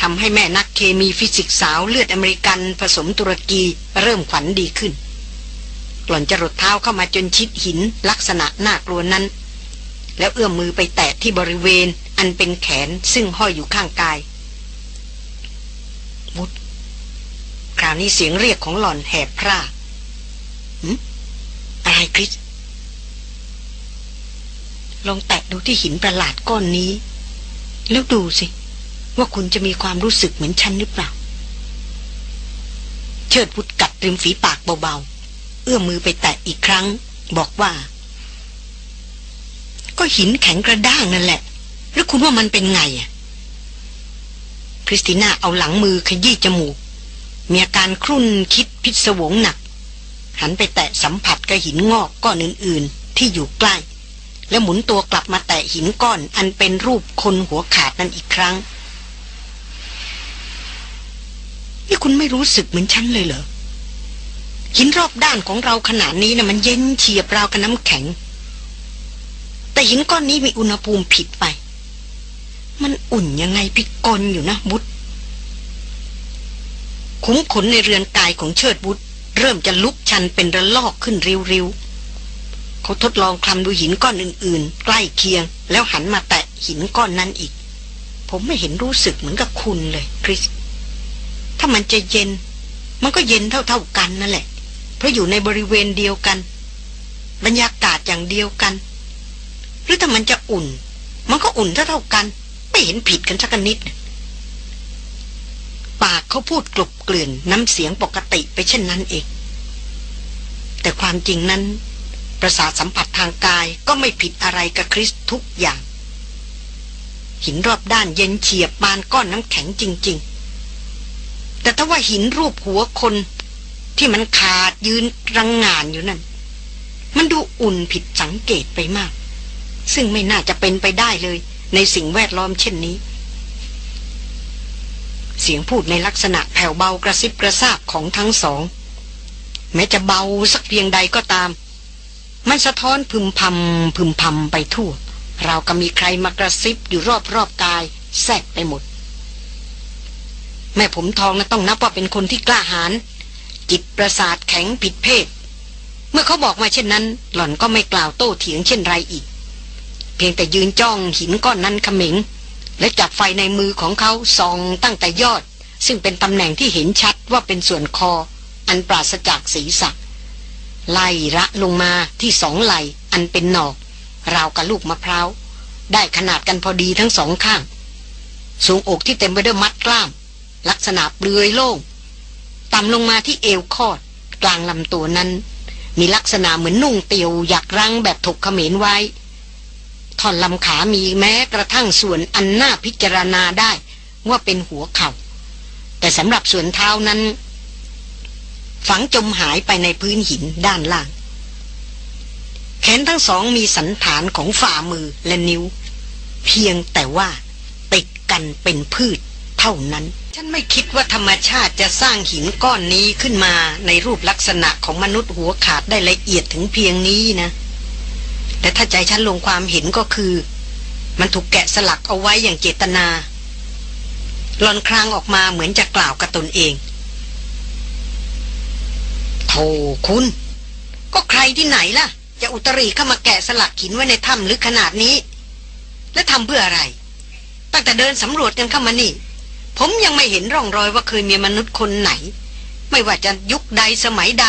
ทำให้แม่นักเคมีฟิสิกส์สาวเลือดอเมริกันผสมตุรกีเริ่มขวัญดีขึ้นหล่อนจรดเท้าเข้ามาจนชิดหินลักษณะน่ากลัวนั้น แล้วเอื้อมมือไปแตะที่บริเวณอันเป็นแขนซึ่งห้อยอยู่ข้างกายวุธคราวนี้เสียงเรียกของหล่อนแหบพร่าหือะไรคริส ลองแตะดูที่หินประหลาดก้อนนี้ แล้วดูสิ ว่าคุณจะมีความรู้สึกเหมือนฉันหรือเปล่า เชิดพุดกัดริมฝีปากเบาๆ เอื้อมมือไปแตะอีกครั้ง บอกว่า ก็หินแข็งกระด้างนั่นแหละ แล้วคุณว่ามันเป็นไงอะคริสติน่าเอาหลังมือขยี้จมูก มีอาการครุ่นคิดพิศวงหนัก หันไปแตะสัมผัสกับหินงอกก้อนอื่น ๆ ที่อยู่ใกล้ แล้วหมุนตัวกลับมาแตะหินก้อนอันเป็นรูปคนหัวขาดนั่นอีกครั้ง นี่คุณไม่รู้สึกเหมือนฉันเลยเหรอ หินรอบด้านของเราขนาดนี้นะมันเย็นเฉียบราวกับน้ำแข็ง แต่หินก้อนนี้มีอุณหภูมิผิดไป มันอุ่นยังไงพิกลอยู่นะบุตรขุมขนในเรือนกายของเชิดบุตรเริ่มจะลุกชันเป็นระลอกขึ้นริ้วๆ เขาทดลองคลำดูหินก้อนอื่น ๆ ใกล้เคียง แล้วหันมาแตะหินก้อนนั้นอีก ผมไม่เห็นรู้สึกเหมือนกับคุณเลยคริส ถ้ามันจะเย็น มันก็เย็นเท่า ๆกันนั่นแหละ เพราะอยู่ในบริเวณเดียวกัน บรรยากาศอย่างเดียวกัน หรือถ้ามันจะอุ่น มันก็อุ่นเท่าๆกัน ไม่เห็นผิดกันสักนิด ปากเขาพูดกลบเกลื่อนน้ำเสียงปกติไปเช่นนั้นเองแต่ความจริงนั้น ประสาทสัมผัสทางกายก็ไม่ผิดอะไรกับคริสทุกอย่าง หินรอบด้านเย็นเฉียบบานก้อนน้ำแข็งจริง ๆ แต่ถ้าว่าหินรูปหัวคนที่มันขาดยืนรังงานอยู่นั่น มันดูอุ่นผิดสังเกตไปมาก ซึ่งไม่น่าจะเป็นไปได้เลย ในสิ่งแวดล้อมเช่นนี้ เสียงพูดในลักษณะแผ่วเบากระซิบกระซาบของทั้งสอง แม้จะเบาสักเพียงใดก็ตาม มันสะท้อนพึมพำพึมพำไปทั่ว เราก็มีใครมากระซิบอยู่รอบรอบกายแทรกไปหมด แม่ผมทองนะต้องนับว่าเป็นคนที่กล้าหาญจิตประสาทแข็งผิดเพศ เมื่อเขาบอกมาเช่นนั้น หล่อนก็ไม่กล่าวโต้เถียงเช่นไรอีก เพียงแต่ยืนจ้องหินก้อนนั้นขมิงและจับไฟในมือของเขาส่องตั้งแต่ยอด ซึ่งเป็นตำแหน่งที่เห็นชัดว่าเป็นส่วนคอ อันปราศจากศีรษะ ไล่ระลงมาที่สองไหลอันเป็นหนอกราวกับลูกมะพร้าว ได้ขนาดกันพอดีทั้งสองข้าง สูงอกที่เต็มไปด้วยมัดกล้าม ลักษณะเปลือยโล่ง ต่ำลงมาที่เอวคอด กลางลำตัวนั้น มีลักษณะเหมือนนุ่งเตียวอยากรังแบบถกเขมรไว้ท่อนลำขามีแม้กระทั่งส่วนอันน่าพิจารณาได้ว่าเป็นหัวเขา่า แต่สำหรับส่วนเท้านั้น ฝังจมหายไปในพื้นหินด้านล่าง แขนทั้งสองมีสันฐานของฝ่ามือและนิ้ว เพียงแต่ว่าติดกันเป็นพืชเท่านั้น ฉันไม่คิดว่าธรรมชาติจะสร้างหินก้อนนี้ขึ้นมาในรูปลักษณะของมนุษย์หัวขาดได้ละเอียดถึงเพียงนี้นะ แต่ถ้าใจฉันลงความเห็นก็คือ มันถูกแกะสลักเอาไว้อย่างเจตนาหลอนครางออกมาเหมือนจะกล่าวกับตนเอง ธ่คุณ ก็ใครที่ไหนล่ะ จะอุตรีเข้ามาแกะสลักหินไว้ในถ้ำลึกขนาดนี้ และทำเพื่ออะไร ตั้งแต่เดินสำรวจกันเข้ามานี่ ผมยังไม่เห็นร่องรอยว่าเคยมีมนุษย์คนไหน ไม่ว่าจะยุคใดสมัยใด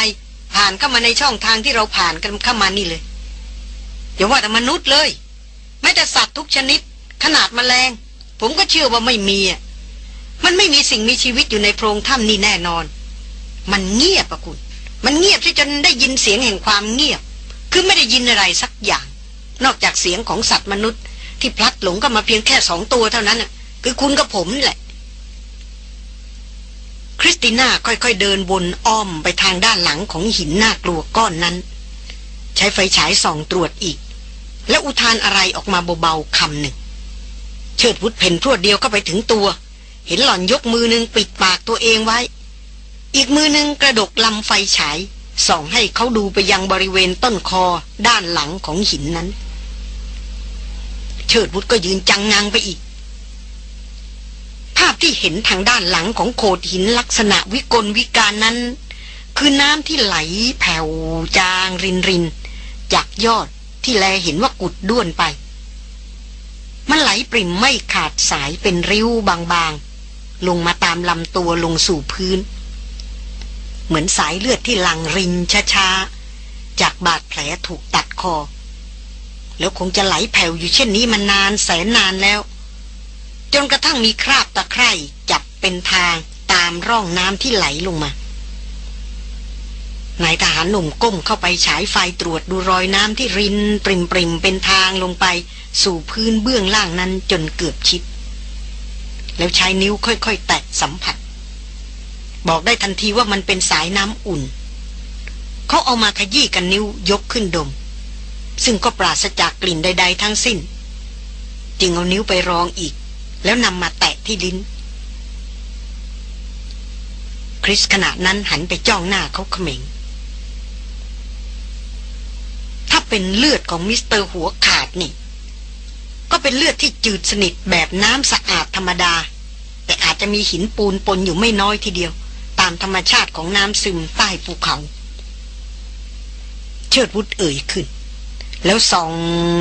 ผ่านเข้ามาในช่องทางที่เราผ่านกันเข้ามานี่เลยอย่าว่าแต่มนุษย์เลยแม้แต่สัตว์ทุกชนิด ขนาดมแมลง ผมก็เชื่อว่าไม่มีอะมันไม่มีสิ่งมีชีวิตอยู่ในโพรงถ้ำนี่แน่นอน มันเงียบอะคุณ มันเงียบที่จนได้ยินเสียงแห่งความเงียบ คือไม่ได้ยินอะไรสักอย่าง นอกจากเสียงของสัตว์มนุษย์ ที่พลัดหลงก็มาเพียงแค่สองตัวเท่านั้นคือคุณกับผมนี่แหละ คริสติน่าค่อยๆเดินวนอ้อมไปทางด้านหลังของหินน่ากลัวก้อนนั้น ใช้ไฟฉายส่องตรวจอีก และอุทานอะไรออกมาเบาๆคำหนึ่ง เชิดวุฒเพ่นพรวดเดียวก็ไปถึงตัว เห็นหล่อนยกมือหนึ่งปิดปากตัวเองไว้ อีกมือหนึ่งกระดกลำไฟฉายส่องให้เขาดูไปยังบริเวณต้นคอด้านหลังของหินนั้น เชิดวุฒก็ยืนจังงังไปอีก ภาพที่เห็นทางด้านหลังของโขดหินลักษณะวิกลวิการนั้น คือน้ำที่ไหลแผ่วจางรินรินจากยอดที่แลเห็นว่ากุดด้วนไป มันไหลปริ่มไม่ขาดสายเป็นริ้วบางๆ ลงมาตามลำตัวลงสู่พื้น เหมือนสายเลือดที่หลั่งรินช้าๆ จากบาดแผลถูกตัดคอ แล้วคงจะไหลแผ่วอยู่เช่นนี้มานานแสนนานแล้ว จนกระทั่งมีคราบตะไคร่จับเป็นทางตามร่องน้ำที่ไหลลงมานายทหารหนุ่มก้มเข้าไปฉายไฟตรวจดูรอยน้ำที่รินปริมปริมเป็นทางลงไป สู่พื้นเบื้องล่างนั้นจนเกือบชิด แล้วใช้นิ้วค่อยๆ แตะสัมผัส บอกได้ทันทีว่ามันเป็นสายน้ำอุ่น เขาเอามาขยี้กันนิ้วยกขึ้นดม ซึ่งก็ปราศจากกลิ่นใด ๆ ทั้งสิ้น จึงเอานิ้วไปรองอีก แล้วนำมาแตะที่ลิ้น คริสขณะนั้นหันไปจ้องหน้าเขาเขม็ง ถ้าเป็นเลือดของมิสเตอร์หัวขาดนี่ ก็เป็นเลือดที่จืดสนิทแบบน้ำสะอาดธรรมดาแต่อาจจะมีหินปูนปนอยู่ไม่น้อยทีเดียวามธรรมชาติของน้ำซึมใต้ภูเขา เชิดวุฒเอ่ยขึ้น แล้วส่อง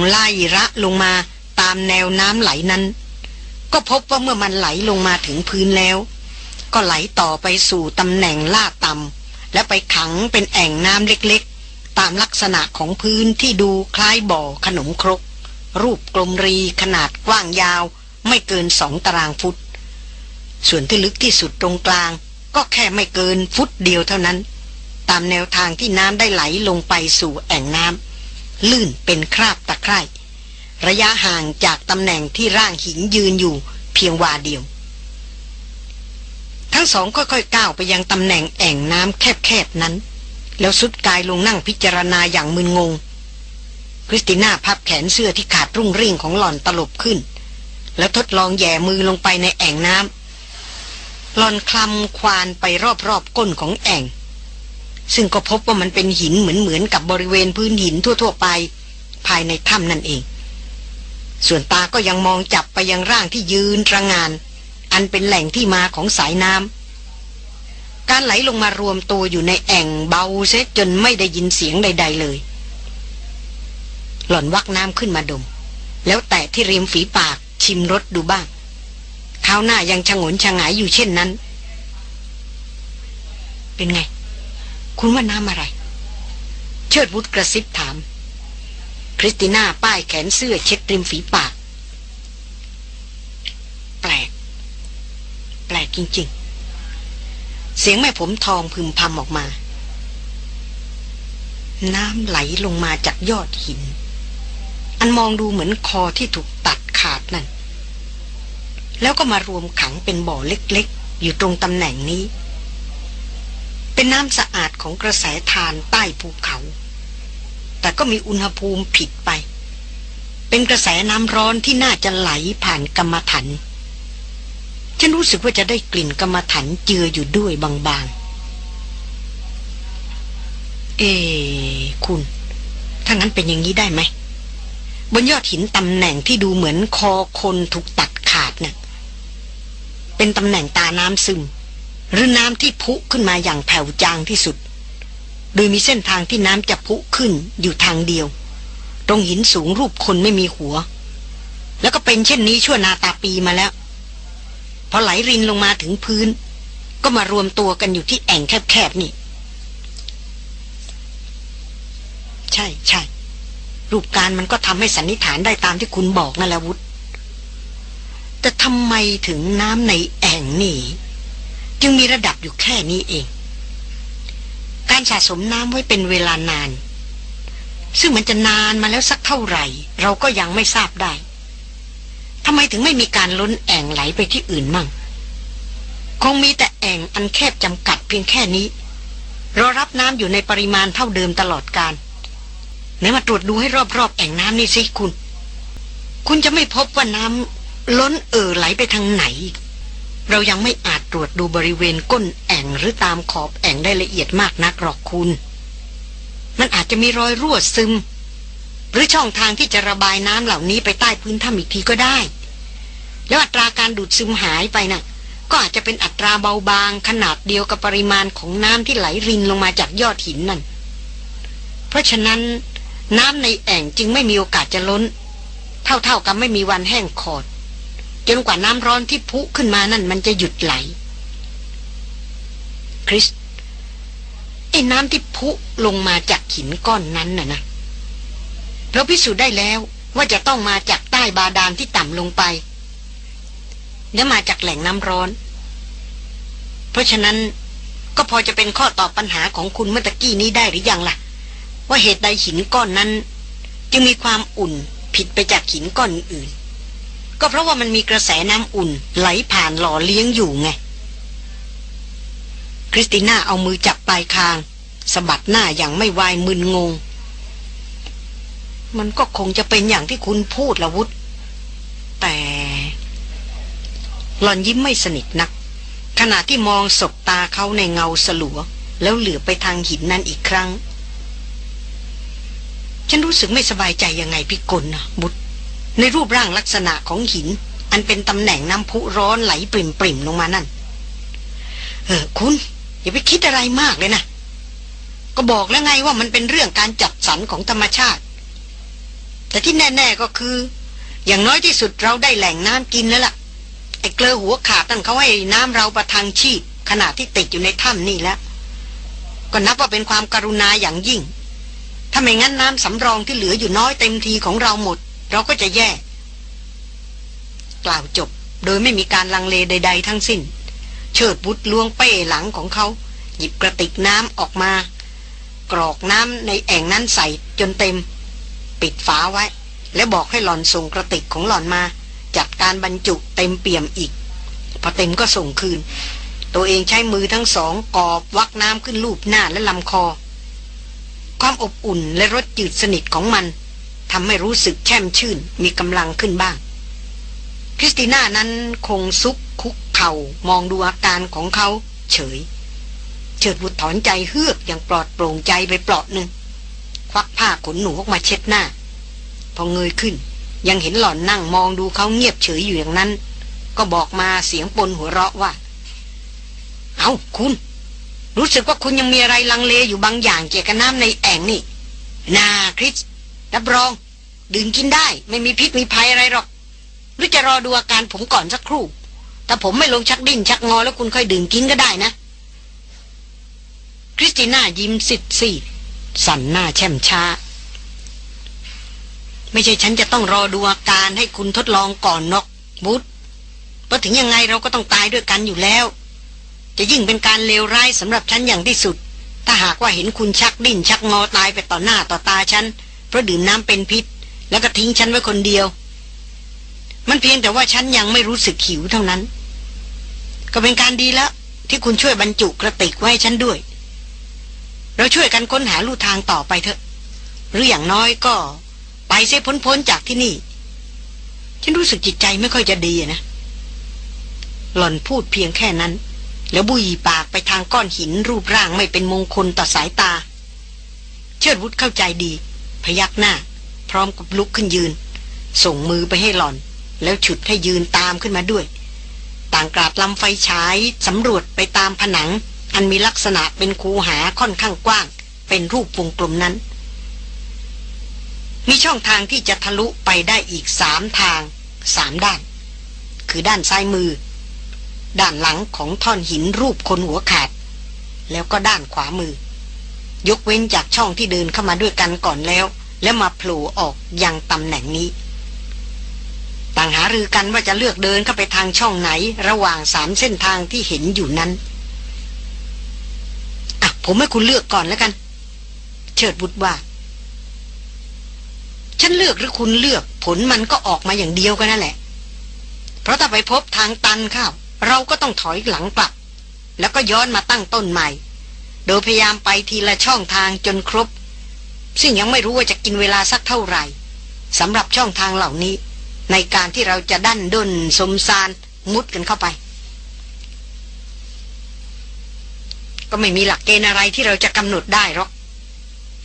ไล่ระลงมาตามแนวน้ำไหลนั้น ก็พบว่าเมื่อมันไหลลงมาถึงพื้นแล้ว ก็ไหลต่อไปสู่ตำแหน่งลาดต่ำและไปขังเป็นแอ่งน้ำเล็กๆ ตามลักษณะของพื้นที่ดูคล้ายบ่อขนมครก รูปกลมรีขนาดกว้างยาว ไม่เกินสองตารางฟุต ส่วนที่ลึกที่สุดตรงกลาง ก็แค่ไม่เกินฟุตเดียวเท่านั้น ตามแนวทางที่น้ำได้ไหลลงไปสู่แอ่งน้ำลื่นเป็นคราบตะไคร่ระยะห่างจากตำแหน่งที่ร่างหินยืนอยู่เพียงวาเดียว ทั้งสองค่อยๆก้าวไปยังตำแหน่งแอ่งน้ำแคบๆนั้น แล้วสุดกายลงนั่งพิจารณาอย่างมึนงง คริสติน่าพับแขนเสื้อที่ขาดรุ่งริ่งของหล่อนตลบขึ้น แล้วทดลองแย่มือลงไปในแอ่งน้ำ หลอนคลำควานไปรอบๆก้นของแอ่ง ซึ่งก็พบว่ามันเป็นหินเหมือนๆกับบริเวณพื้นหินทั่วๆไป ภายในถ้ำนั่นเอง ส่วนตาก็ยังมองจับไปยังร่างที่ยืนระงาน อันเป็นแหล่งที่มาของสายน้ำการไหลลงมารวมตัวอยู่ในแอ่งเบาเสียจนไม่ได้ยินเสียงใด ๆ เลย หล่อนวักน้ำขึ้นมาดม แล้วแตะที่ริมฝีปากชิมรสดูบ้าง ข้าวหน้ายังชะงนชะงายอยู่เช่นนั้น เป็นไง คุณว่าน้ำอะไร เชิดวุฒกระซิบถาม คริสติน่าป้ายแขนเสื้อเช็ดริมฝีปาก แปลก แปลกจริง ๆ เสียงแม่ผมทองพึมพำออกมา น้ำไหลลงมาจากยอดหิน อันมองดูเหมือนคอที่ถูกตัดขาดนั่น แล้วก็มารวมขังเป็นบ่อเล็กๆ อยู่ตรงตำแหน่งนี้ เป็นน้ำสะอาดของกระแสทานใต้ภูเขา แต่ก็มีอุณหภูมิผิดไป เป็นกระแสน้ำร้อนที่น่าจะไหลผ่านกรรมฐานฉันรู้สึกว่าจะได้กลิ่นกรรมฐานเจืออยู่ด้วยบางๆ เอ คุณ ถ้างั้นเป็นอย่างนี้ได้ไหมบนยอดหินตำแหน่งที่ดูเหมือนคอคนถูกตัดขาดนะ่ะ เป็นตำแหน่งตาน้ำซึม หรือน้ำที่พุขึ้นมาอย่างแผ่วจางที่สุด โดยมีเส้นทางที่น้ำจะพุขึ้นอยู่ทางเดียว ตรงหินสูงรูปคนไม่มีหัว แล้วก็เป็นเช่นนี้ชั่วนาตาปีมาแล้ว พอไหลรินลงมาถึงพื้น ก็มารวมตัวกันอยู่ที่แอ่งแคบๆนี่ ใช่ใช่รูปการมันก็ทำให้สันนิษฐานได้ตามที่คุณบอกนั่นแหละวุฒ แต่ทำไมถึงน้ำในแอ่งนี่ จึงมีระดับอยู่แค่นี้เอง การสะสมน้ำไว้เป็นเวลานาน ซึ่งมันจะนานมาแล้วสักเท่าไหร่ เราก็ยังไม่ทราบได้ทำไมถึงไม่มีการล้นแอ่งไหลไปที่อื่นมั่ง คงมีแต่แอ่งอันแคบจำกัดเพียงแค่นี้รอรับน้ำอยู่ในปริมาณเท่าเดิมตลอดการไหนมาตรวจดูให้รอบๆ แอ่งน้ำนี่สิคุณ คุณจะไม่พบว่าน้ำ ล้นเอ่อไหลไปทางไหน เรายังไม่อาจตรวจดูบริเวณก้นแอ่งหรือตามขอบแอ่งได้ละเอียดมากนักหรอกคุณ มันอาจจะมีรอยรั่วซึม หรือช่องทางที่จะระบายน้ำเหล่านี้ไปใต้พื้นถ้ำอีกทีก็ได้ แล้วอัตราการดูดซึมหายไปนะ่ะ ก็อาจจะเป็นอัตราเบาบางขนาดเดียวกับปริมาณของน้ำที่ไหลรินลงมาจากยอดหินนั่น เพราะฉะนั้นน้ำในแอ่งจึงไม่มีโอกาสจะล้น เท่าๆกับไม่มีวันแห้งขอด จนกว่าน้ำร้อนที่พุขึ้นมานั่นมันจะหยุดไหล คริสไอ้น้ำที่พุลงมาจากหินก้อนนั้นน่ะนะเราพิสูจน์ได้แล้วว่าจะต้องมาจากใต้บาดาลที่ต่ำลงไป และมาจากแหล่งน้ำร้อน เพราะฉะนั้นก็พอจะเป็นข้อตอบปัญหาของคุณเมื่อกี้นี้ได้หรือยังล่ะ ว่าเหตุใดหินก้อนนั้น จึงมีความอุ่นผิดไปจากหินก้อนอื่น ก็เพราะว่ามันมีกระแสน้ำอุ่นไหลผ่านหล่อเลี้ยงอยู่ไง คริสติน่าเอามือจับปลายคางสะบัดหน้าอย่างไม่วายมึนงง มันก็คงจะเป็นอย่างที่คุณพูดละวุฒแต่หลอนยิ้มไม่สนิทนัก ขณะที่มองศบตาเขาในเงาสลัว แล้วเหลือไปทางหินนั่นอีกครั้ง ฉันรู้สึกไม่สบายใจยังไงพี่กลนะบุตร ในรูปร่างลักษณะของหิน อันเป็นตำแหน่งน้ำพุร้อนไหลปริ่มลงมานั่น เออคุณ อย่าไปคิดอะไรมากเลยนะ ก็บอกแล้วไงว่ามันเป็นเรื่องการจัดสรรของธรรมชาติ แต่ที่แน่ ๆก็คือ อย่างน้อยที่สุดเราได้แหล่งน้ำกินแล้วล่ะไอ้เกลือหัวขาดนั่นเขาให้น้ำเราประทังชีพขณะที่ติดอยู่ในถ้ำนี่แล้วก็นับว่าเป็นความการุณาอย่างยิ่ง ถ้าไม่งั้นน้ำสำรองที่เหลืออยู่น้อยเต็มทีของเราหมด เราก็จะแย่ กล่าวจบโดยไม่มีการลังเลใด ๆ ทั้งสิ้น เชิดบุตรลวงเป้หลังของเขา หยิบกระติกน้ำออกมา กรอกน้ำในแอ่งนั้นใส่จนเต็ม ปิดฝาไว้ แล้วบอกให้หล่อนส่งกระติกของหล่อนมา จัดการบรรจุเต็มเปี่ยมอีก พอเต็มก็ส่งคืน ตัวเองใช้มือทั้งสองกอบวักน้ำขึ้นลูบหน้าและลำคอ ความอบอุ่นและรสจืดสนิทของมัน ทำให้รู้สึกแช่มชื่นมีกำลังขึ้นบ้าง คริสติน่านั้นคงซุกคุกเข่ามองดูอาการของเขาเฉย เฉิดบุตรถอนใจเฮือกอย่างปลอดโปร่งใจไปปลอดหนึ่ง ควักผ้าขนหนูออกมาเช็ดหน้า พอเงยขึ้น ยังเห็นหล่อนนั่งมองดูเขาเงียบเฉยอยู่อย่างนั้น ก็บอกมาเสียงปนหัวเราะว่า เอาคุณ รู้สึกว่าคุณยังมีอะไรลังเลอยู่บางอย่างเกี่ยวกับน้ำในแอ่งนี่นาคริส รับรอง ดื่มกินได้ ไม่มีพิษมีภัยอะไรหรอก หรือจะรอดูอาการผมก่อนสักครู่ถ้าผมไม่ลงชักดิ้นชักงอแล้วคุณค่อยดื่มกินก็ได้นะ คริสติน่ายิ้มสิดสีสั่นหน้าแช่มช้า ไม่ใช่ฉันจะต้องรอดูอาการให้คุณทดลองก่อนนกบุตรเพราะถึงยังไงเราก็ต้องตายด้วยกันอยู่แล้ว จะยิ่งเป็นการเลวร้ายสำหรับฉันอย่างที่สุด ถ้าหากว่าเห็นคุณชักดิ้นชักงอตายไปต่อหน้าต่อตาฉัน เพราะดื่มน้ำเป็นพิษ แล้วก็ทิ้งฉันไว้คนเดียว มันเพียงแต่ว่าฉันยังไม่รู้สึกหิวเท่านั้น ก็เป็นการดีแล้ว ที่คุณช่วยบรรจุกระติกไว้ฉันด้วย เราช่วยกันค้นหาลู่ทางต่อไปเถอะ หรืออย่างน้อยก็ ไปเสียพ้นๆจากที่นี่ ฉันรู้สึกจิตใจไม่ค่อยจะดีนะหล่อนพูดเพียงแค่นั้น แล้วบุยปากไปทางก้อนหินรูปร่างไม่เป็นมงคลต่อสายตา เชิดวุฒเข้าใจดี พยักหน้า พร้อมกับลุกขึ้นยืน ส่งมือไปให้หล่อน แล้วฉุดให้ยืนตามขึ้นมาด้วย ต่างกราดลำไฟฉายสำรวจไปตามผนัง อันมีลักษณะเป็นคูหาค่อนข้างกว้าง เป็นรูปวงกลมนั้น มีช่องทางที่จะทะลุไปได้อีกสามทางสามด้าน คือด้านซ้ายมือ ด้านหลังของท่อนหินรูปคนหัวขาด แล้วก็ด้านขวามือ ยกเว้นจากช่องที่เดินเข้ามาด้วยกันก่อนแล้ว แล้วมาโผล่ออกยังตำแหน่งนี้ ต่างหารือกันว่าจะเลือกเดินเข้าไปทางช่องไหน ระหว่างสามเส้นทางที่เห็นอยู่นั้นอะผมให้คุณเลือกก่อนแล้วกัน เชิดบุตรว่า ฉันเลือกหรือคุณเลือก ผลมันก็ออกมาอย่างเดียวกันนั่นแหละ เพราะถ้าไปพบทางตันข้าวเราก็ต้องถอยหลังกลับ แล้วก็ย้อนมาตั้งต้นใหม่ โดยพยายามไปทีละช่องทางจนครบ ซึ่งยังไม่รู้ว่าจะกินเวลาสักเท่าไหร่สำหรับช่องทางเหล่านี้ ในการที่เราจะดันด้นสมสารมุดกันเข้าไป ก็ไม่มีหลักเกณฑ์อะไรที่เราจะกำหนดได้หรอก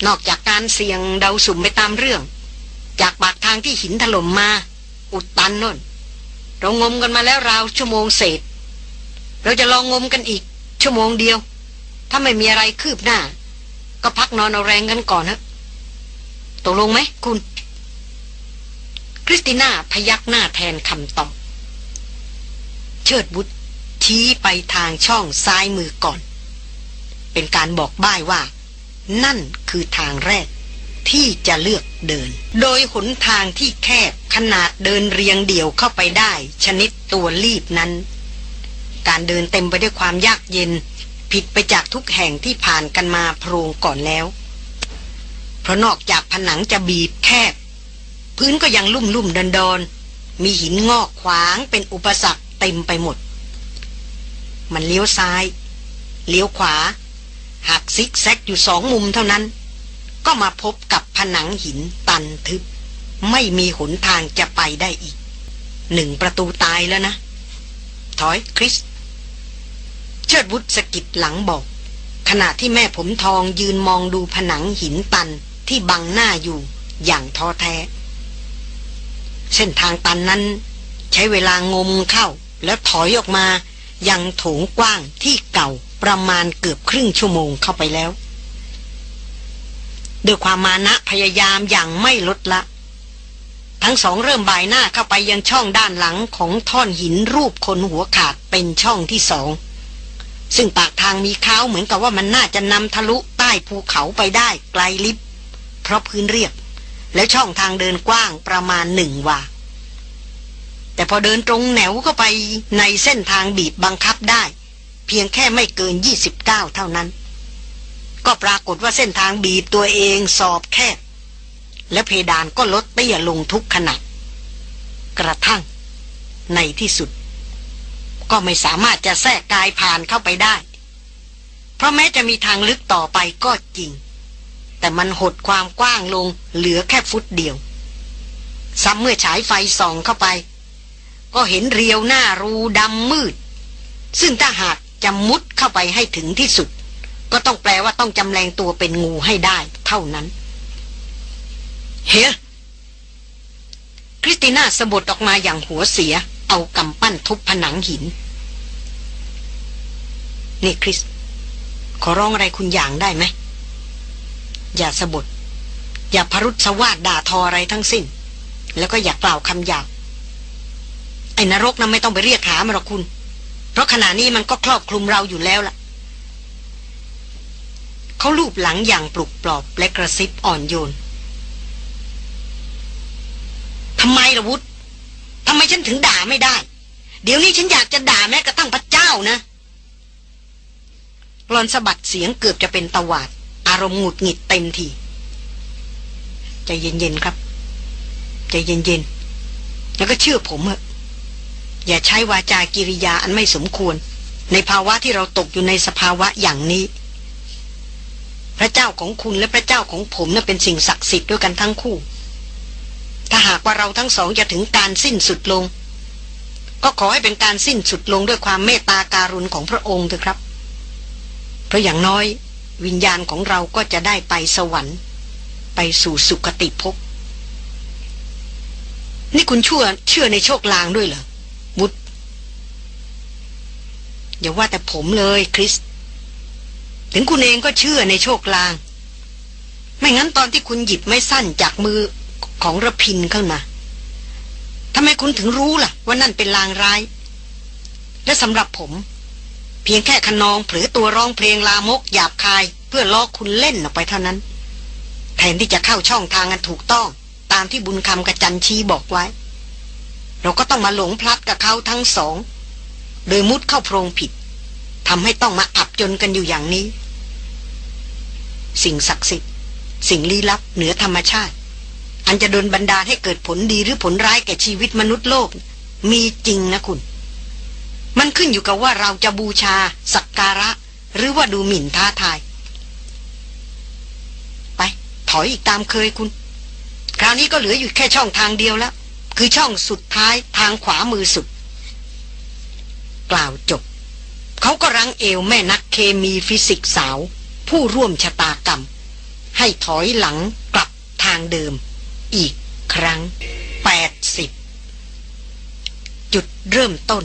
นอกจากการเสี่ยงเดาสุ่มไปตามเรื่อง จากปากทางที่หินถล่มมา อุดตันน่น เรางมกันมาแล้วราวชั่วโมงเศษ เราจะลองงมกันอีกชั่วโมงเดียว ถ้าไม่มีอะไรคืบหน้า ก็พักนอนเอาแรงกันก่อนฮะตกลงไหมคุณ คริสติน่าพยักหน้าแทนคำตอบ เชิดบุตรชี้ไปทางช่องซ้ายมือก่อน เป็นการบอกบ้ายว่า นั่นคือทางแรก ที่จะเลือกเดิน โดยหนทางที่แคบขนาดเดินเรียงเดี่ยวเข้าไปได้ ชนิดตัวรีบนั้น การเดินเต็มไปด้วยความยากเย็น ผิดไปจากทุกแห่งที่ผ่านกันมาโพรงก่อนแล้ว เพราะนอกจากผนังจะบีบแคบ พื้นก็ยังลุ่มลุ่มดอนดอนมีหินงอกขวางเป็นอุปสรรคเต็มไปหมด มันเลี้ยวซ้าย เลี้ยวขวา หักซิกแซกอยู่สองมุมเท่านั้น ก็มาพบกับผนังหินตันทึบ ไม่มีหนทางจะไปได้อีก หนึ่งประตูตายแล้วนะ ถอยคริส ชิดวุฒสกิดหลังบอก ขณะที่แม่ผมทองยืนมองดูผนังหินตันที่บังหน้าอยู่อย่างท้อแท้ เส้นทางตันนั้น ใช้เวลางมเข้า แล้วถอยออกมายังโถงกว้างที่เก่าประมาณเกือบครึ่งชั่วโมงเข้าไปแล้วด้วยความมานะพยายามอย่างไม่ลดละ ทั้งสองเริ่มบ่ายหน้าเข้าไปยังช่องด้านหลังของท่อนหินรูปคนหัวขาดเป็นช่องที่สอง ซึ่งปากทางมีเขาเหมือนกับว่ามันน่าจะนำทะลุใต้ภูเขาไปได้ไกลลิบ เพราะพื้นเรียบ และช่องทางเดินกว้างประมาณหนึ่งวา แต่พอเดินตรงแนวเข้าไปในเส้นทางบีบบังคับได้ เพียงแค่ไม่เกิน 29 เท่านั้น ก็ปรากฏว่าเส้นทางบีบตัวเองสอบแคบ และเพดานก็ลดเตี้ยลงทุกขณะกระทั่งในที่สุด ก็ไม่สามารถจะแทรกกายผ่านเข้าไปได้ เพราะแม้จะมีทางลึกต่อไปก็จริง แต่มันหดความกว้างลงเหลือแค่ฟุตเดียว ซ้ำเมื่อฉายไฟส่องเข้าไป ก็เห็นเรียวหน้ารูดำมืด ซึ่งถ้าหากจะมุดเข้าไปให้ถึงที่สุด ก็ต้องแปลว่าต้องจำแรงตัวเป็นงูให้ได้ เท่านั้น เฮ้คริสติน่าสะบดออกมาอย่างหัวเสีย เอากำปั้นทุบผนังหิน นี่คริส ขอร้องอะไรคุณอย่างได้ไหม อย่าสะบดอย่าพรุษสวาดด่าทออะไรทั้งสิ้น แล้วก็อย่ากล่าวคำหยาบไอ้นรกนะ่ะไม่ต้องไปเรียกหามาหรอกคุณ เพราะขณะนี้มันก็ครอบคลุมเราอยู่แล้วล่ะ เขาลูบหลังอย่างปลุกปลอบและกระซิบอ่อนโยนทำไมล่ะวุฒทำไมฉันถึงด่าไม่ได้ เดี๋ยวนี้ฉันอยากจะด่าแม้กระทั่งพระเจ้านะ รอนสะบัดเสียงเกือบจะเป็นตวาด อารมณ์หงุดหงิดเต็มทีใจเย็นๆครับ ใจเย็นๆ แล้วก็เชื่อผมเถอะอย่าใช้วาจากิริยาอันไม่สมควร ในภาวะที่เราตกอยู่ในสภาวะอย่างนี้ พระเจ้าของคุณและพระเจ้าของผมน่ะเป็นสิ่งศักดิ์สิทธิ์ด้วยกันทั้งคู่ ถ้าหากว่าเราทั้งสองจะถึงการสิ้นสุดลง ก็ขอให้เป็นการสิ้นสุดลงด้วยความเมตตาการุณของพระองค์เถอะครับ ราะอย่างน้อยวิญญาณของเราก็จะได้ไปสวรรค์ ไปสู่สุคติภพนี่คุณชั่วเชื่อในโชคลางด้วยเหรอวุฒอย่าว่าแต่ผมเลยคริส ถึงคุณเองก็เชื่อในโชคลาง ไม่งั้นตอนที่คุณหยิบไม่สั้นจากมือของระพินเข้ามาทำไมคุณถึงรู้ล่ะ ว่านั่นเป็นลางร้าย และสำหรับผม เพียงแค่ขนองเผลอตัวร้องเพลงลามกหยาบคาย เพื่อล้อคุณเล่นออกไปเท่านั้น แทนที่จะเข้าช่องทางอันถูกต้อง ตามที่บุญคำกระจันชีบอกไว้ เราก็ต้องมาหลงพลัดกับเขาทั้งสอง โดยมุดเข้าโพรงผิดทำให้ต้องมาอับจนกันอยู่อย่างนี้ สิ่งศักดิ์สิทธิ์ สิ่งลี้ลับเหนือธรรมชาติ อันจะโดนบันดาลให้เกิดผลดีหรือผลร้ายแก่ชีวิตมนุษย์โลก มีจริงนะคุณ มันขึ้นอยู่กับว่าเราจะบูชา สักการะ หรือว่าดูหมิ่นท้าทาย ไป ถอยอีกตามเคยคุณ คราวนี้ก็เหลืออยู่แค่ช่องทางเดียวแล้ว คือช่องสุดท้ายทางขวามือสุด กล่าวจบ เขาก็รั้งเอวแม่นักเคมีฟิสิกสาว ผู้ร่วมชะตากรรม ให้ถอยหลังกลับทางเดิม อีกครั้งแปดสิบจุดเริ่มต้น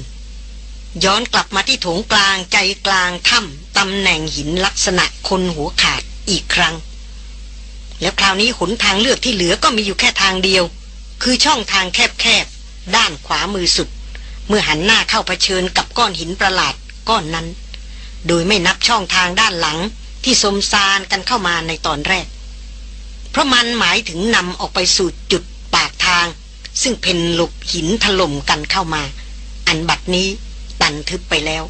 ย้อนกลับมาที่โถงกลางใจกลางถ้ำตำแหน่งหินลักษณะคนหัวขาดอีกครั้ง แล้วคราวนี้หนทางเลือกที่เหลือก็มีอยู่แค่ทางเดียว คือช่องทางแคบๆ ด้านขวามือสุด เมื่อหันหน้าเข้าเผชิญกับก้อนหินประหลาดก้อนนั้น โดยไม่นับช่องทางด้านหลังที่สมซานกันเข้ามาในตอนแรก เพราะมันหมายถึงนำออกไปสู่จุดปากทาง ซึ่งเพนหลบหินถล่มกันเข้ามา อันบัดนี้ ตันทึบไปแล้ว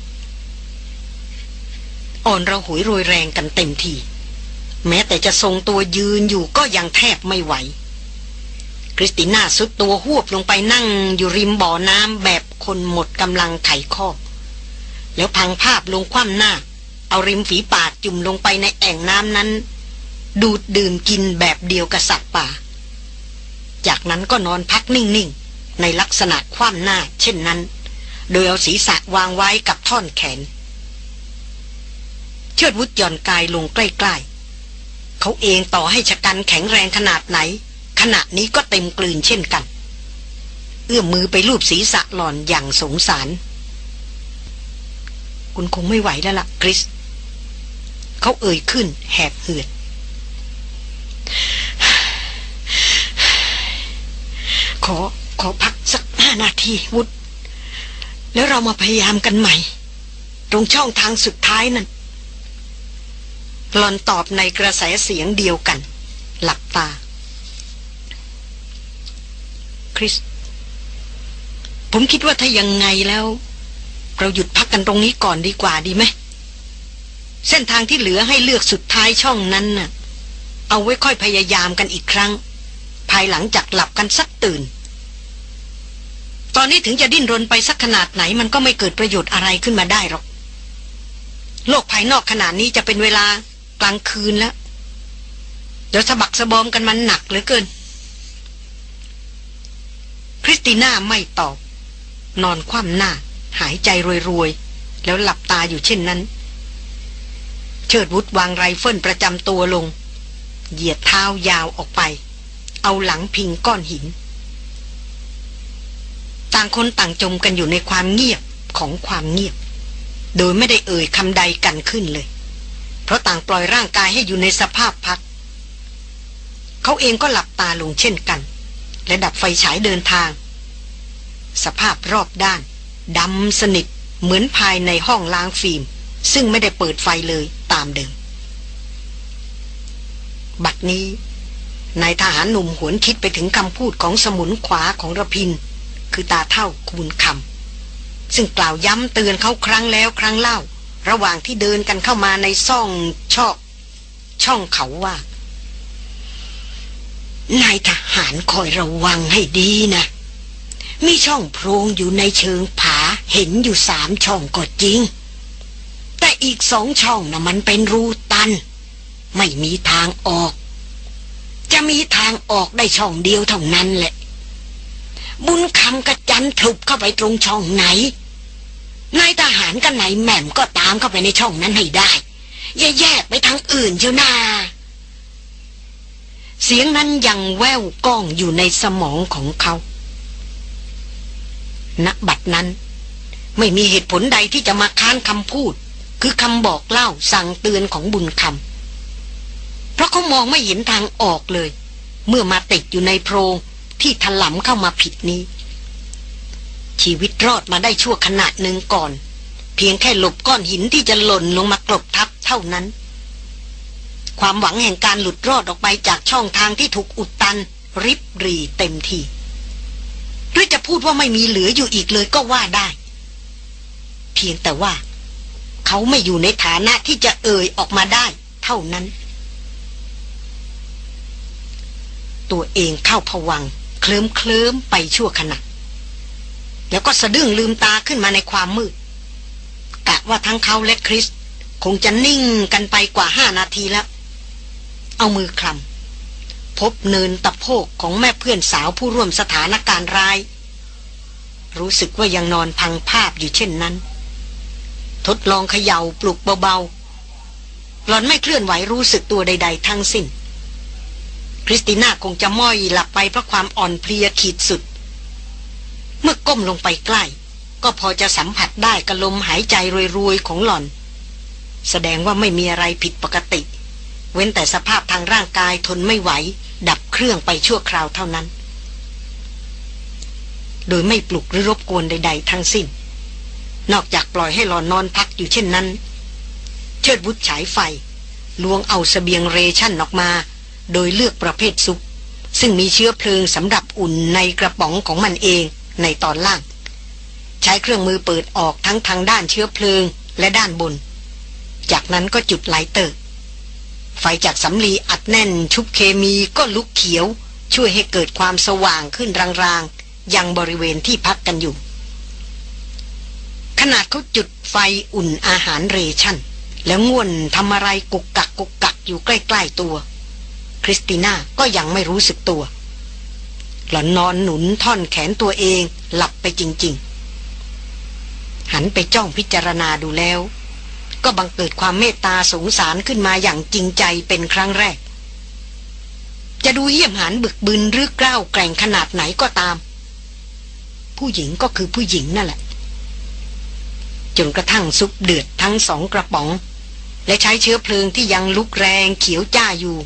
อ่อนระหุยโรยแรงกันเต็มทีแม้แต่จะทรงตัวยืนอยู่ก็ยังแทบไม่ไหว คริสติน่าสุดตัวหวบลงไปนั่งอยู่ริมบ่อน้ำแบบคนหมดกำลังไขข้อ แล้วพังภาพลงคว่ำหน้า เอาริมฝีปากจุ่มลงไปในแอ่งน้ำนั้น ดูดดื่มกินแบบเดียวกับสัตว์ป่า จากนั้นก็นอนพักนิ่งๆ ในลักษณะคว่ำหน้าเช่นนั้น โดยเอาศีรษะวางไว้กับท่อนแขน เชิดวุฒย่อนกายลงใกล้ๆ เขาเองต่อให้ชะกันแข็งแรงขนาดไหน ขณะนี้ก็เต็มกลืนเช่นกัน เอื้อมมือไปลูบศีรษะหล่อนอย่างสงสาร คุณคงไม่ไหวแล้วล่ะคริส เขาเอ่ยขึ้นแหบเหือดขอขอพักสักห้านาทีวุฒ แล้วเรามาพยายามกันใหม่ ตรงช่องทางสุดท้ายนั่นหลอนตอบในกระแสเสียงเดียวกัน หลับตา คริส ผมคิดว่าถ้ายังไงแล้ว เราหยุดพักกันตรงนี้ก่อนดีกว่าดีไหม เส้นทางที่เหลือให้เลือกสุดท้ายช่องนั้นน่ะ เอาไว้ค่อยพยายามกันอีกครั้ง ภายหลังจากหลับกันสักตื่น ตอนนี้ถึงจะดิ้นรนไปสักขนาดไหนมันก็ไม่เกิดประโยชน์อะไรขึ้นมาได้หรอก โลกภายนอกขณะนี้จะเป็นเวลากลางคืนแล้ว เดี๋ยวสะบักสะบอมกันมันหนักเหลือเกิน คริสติน่าไม่ตอบ นอนคว่ำหน้า หายใจรวยๆ แล้วหลับตาอยู่เช่นนั้น เชิดวุธวางไรเฟิลประจำตัวลง เหยียดเท้ายาวออกไป เอาหลังพิงก้อนหิน ต่างคนต่างจมกันอยู่ในความเงียบของความเงียบ โดยไม่ได้เอ่ยคำใดกันขึ้นเลย เพราะต่างปล่อยร่างกายให้อยู่ในสภาพพัก เขาเองก็หลับตาลงเช่นกัน และดับไฟฉายเดินทาง สภาพรอบด้านดำสนิทเหมือนภายในห้องล้างฟิล์ม ซึ่งไม่ได้เปิดไฟเลยตามเดิม บัดนี้นายทหารหนุ่มหวนคิดไปถึงคำพูดของสมุนขวาของระพิน คือตาเท่าคูณคำซึ่งกล่าวย้ำเตือนเขาครั้งแล้วครั้งเล่า ระหว่างที่เดินกันเข้ามาในซ่องช่องช่องเขาว่านายทหารคอยระวังให้ดีนะ มีช่องโพรงอยู่ในเชิงผาเห็นอยู่สามช่องก็จริง แต่อีกสองช่องนะ่ะมันเป็นรูตัน ไม่มีทางออก จะมีทางออกได้ช่องเดียวเท่านั้นแหละ บุญคำกระจันถุบเข้าไปตรงช่องไหนนายทหารกับนายแหม่มก็ตามเข้าไปในช่องนั้นให้ได้อย่าแยกไปทางอื่นเชียวนาเสียงนั้นยังแววก้องอยู่ในสมองของเขาณบัดนั้น ไม่มีเหตุผลใดที่จะมาค้านคำพูด คือคำบอกเล่าสั่งเตือนของบุญคำเพราะเขามองไม่เห็นทางออกเลย เมื่อมาติดอยู่ในโพรง ที่ถลำเข้ามาผิดนี้ ชีวิตรอดมาได้ชั่วขณะหนึ่งก่อน เพียงแค่หลบก้อนหินที่จะหล่นลงมากรบทับเท่านั้น ความหวังแห่งการหลุดรอดออกไปจากช่องทางที่ถูกอุดตัน ริบรีเต็มทีหรือจะพูดว่าไม่มีเหลืออยู่อีกเลยก็ว่าได้ เพียงแต่ว่า เขาไม่อยู่ในฐานะที่จะเอ่ยออกมาได้ เท่านั้นตัวเองเข้าผวัง เคลิ้มเคลิ้มไปชั่วขณะ แล้วก็สะดึ้งลืมตาขึ้นมาในความมืดกะว่าทั้งเขาและคริส คงจะนิ่งกันไปกว่าห้านาทีแล้ว เอามือคลำพบเนินตะโพกของแม่เพื่อนสาวผู้ร่วมสถานการณ์ร้าย รู้สึกว่ายังนอนพังภาพอยู่เช่นนั้น ทดลองเขย่าปลุกเบาๆหลอนไม่เคลื่อนไหวรู้สึกตัวใด ๆ ทั้งสิ้น ริสติน่าคงจะม้อยหลับไปเพราะความอ่อนเพลียขีดสุด เมื่อก้มลงไปใกล้ ก็พอจะสัมผัสได้กับลมหายใจรวยๆของหล่อน แสดงว่าไม่มีอะไรผิดปกติ เว้นแต่สภาพทางร่างกายทนไม่ไหว ดับเครื่องไปชั่วคราวเท่านั้น โดยไม่ปลุกหรือรบกวนใด ๆ ทั้งสิ้น นอกจากปล่อยให้หลอนนอนพักอยู่เช่นนั้น เชิดบุตรฉายไฟลวงเอาสเสบียงเรชั่นออกมา โดยเลือกประเภทซุป ซึ่งมีเชื้อเพลิงสำหรับอุ่นในกระป๋องของมันเองในตอนล่าง ใช้เครื่องมือเปิดออกทั้งทางด้านเชื้อเพลิงและด้านบน จากนั้นก็จุด lighter ไฟจากสำลีอัดแน่นชุบเคมีก็ลุกเขียว ช่วยให้เกิดความสว่างขึ้นรางๆ ยังบริเวณที่พักกันอยู่ ขณะเขาจุดไฟอุ่นอาหาร ration แล้วง่วนทำอะไรกุกกักกุกกักอยู่ใกล้ ๆตัว คริสติน่าก็ยังไม่รู้สึกตัว หล่อนนอนหนุนท่อนแขนตัวเองหลับไปจริง ๆ หันไปจ้องพิจารณาดูแล้ว ก็บังเกิดความเมตตาสงสารขึ้นมาอย่างจริงใจเป็นครั้งแรก จะดูเหี้ยมหันบึกบึนหรือกล้าวแกร่งขนาดไหนก็ตาม ผู้หญิงก็คือผู้หญิงนั่นแหละจนกระทั่งซุปเดือดทั้งสองกระป๋อง และใช้เชื้อเพลิงที่ยังลุกแรงเขียวจ้าอยู่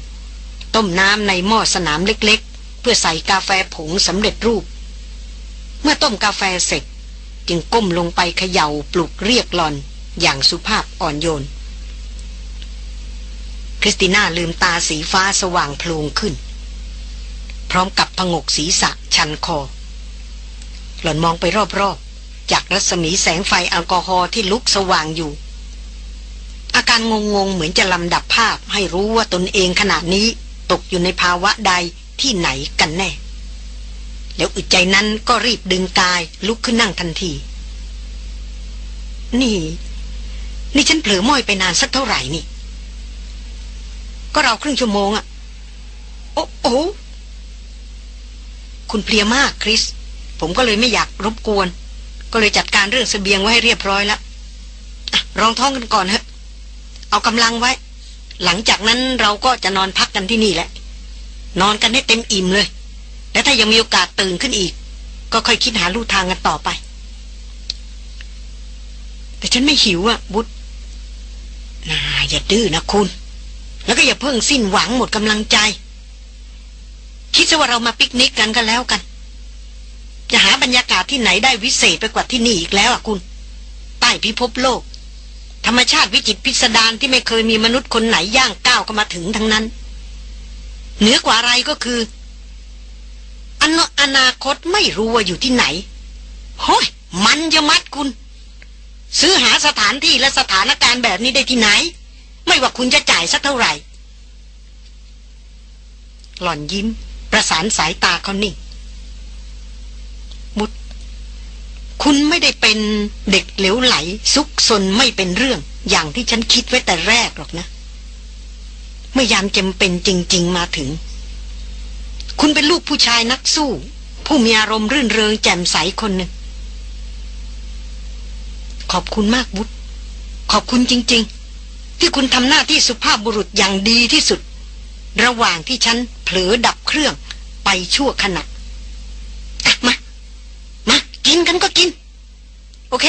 ต้มน้ำในหม้อสนามเล็กๆ เพื่อใส่กาแฟผงสำเร็จรูป เมื่อต้มกาแฟเสร็จ จึงก้มลงไปเขย่าปลุกเรียกหล่อนอย่างสุภาพอ่อนโยน คริสติน่าลืมตาสีฟ้าสว่างโพลงขึ้น พร้อมกับผงกศีรษะชันคอ หล่อนมองไปรอบๆ จากรัศมีแสงไฟแอลกอฮอล์ที่ลุกสว่างอยู่ อาการงงๆ เหมือนจะลำดับภาพให้รู้ว่าตนเองขณะนี้ ตกอยู่ในภาวะใดที่ไหนกันแน่ แล้วอึดใจนั้นก็รีบดึงกายลุกขึ้นนั่งทันที นี่ นี่ฉันเผลอม้อยไปนานสักเท่าไหร่นี่ ก็เราครึ่งชั่วโมงอะโอ้โอ้คุณเพลียมากคริส ผมก็เลยไม่อยากรบกวน ก็เลยจัดการเรื่องสเสบียงไว้ให้เรียบร้อยแล้วรองท้องกันก่อนเถอะเอากำลังไว้ หลังจากนั้นเราก็จะนอนพักกันที่นี่แหละ นอนกันให้เต็มอิ่มเลย แล้วถ้ายังมีโอกาสตื่นขึ้นอีก ก็ค่อยคิดหาลู่ทางกันต่อไป แต่ฉันไม่หิวอะบุตรนาอย่าดื้อนะคุณ แล้วก็อย่าเพิ่งสิ้นหวังหมดกำลังใจ คิดซะว่าเรามาปิกนิกกันกันแล้วกัน จะหาบรรยากาศที่ไหนได้วิเศษไปกว่าที่นี่อีกแล้วอะคุณ ใต้พิภพโลก ธรรมชาติวิจิตพิสดารที่ไม่เคยมีมนุษย์คนไหนย่างก้าวเข้ามาถึงทั้งนั้น เหนือกว่าอะไรก็คืออนอนาคตไม่รู้ว่าอยู่ที่ไหนโฮ้ยมันจะมัดคุณ ซื้อหาสถานที่และสถานการณ์แบบนี้ได้ที่ไหน ไม่ว่าคุณจะจ่ายสักเท่าไหร่ หล่อนยิ้ม ประสานสายตาเขานิ่งมุด คุณไม่ได้เป็นเด็กเหลวไหล ซุกซนไม่เป็นเรื่อง อย่างที่ฉันคิดไว้แต่แรกหรอกนะ เมื่อยามจำเป็นจริง ๆ มาถึง คุณเป็นลูกผู้ชายนักสู้ ผู้มีอารมณ์รื่นเริงแจ่มใสคนหนึ่ง ขอบคุณมากบุตรขอบคุณจริง ๆ ที่คุณทำหน้าที่สุภาพบุรุษอย่างดีที่สุด ระหว่างที่ฉันเผลอดับเครื่องไปชั่วขณะมา กินกันก็กิน โอเค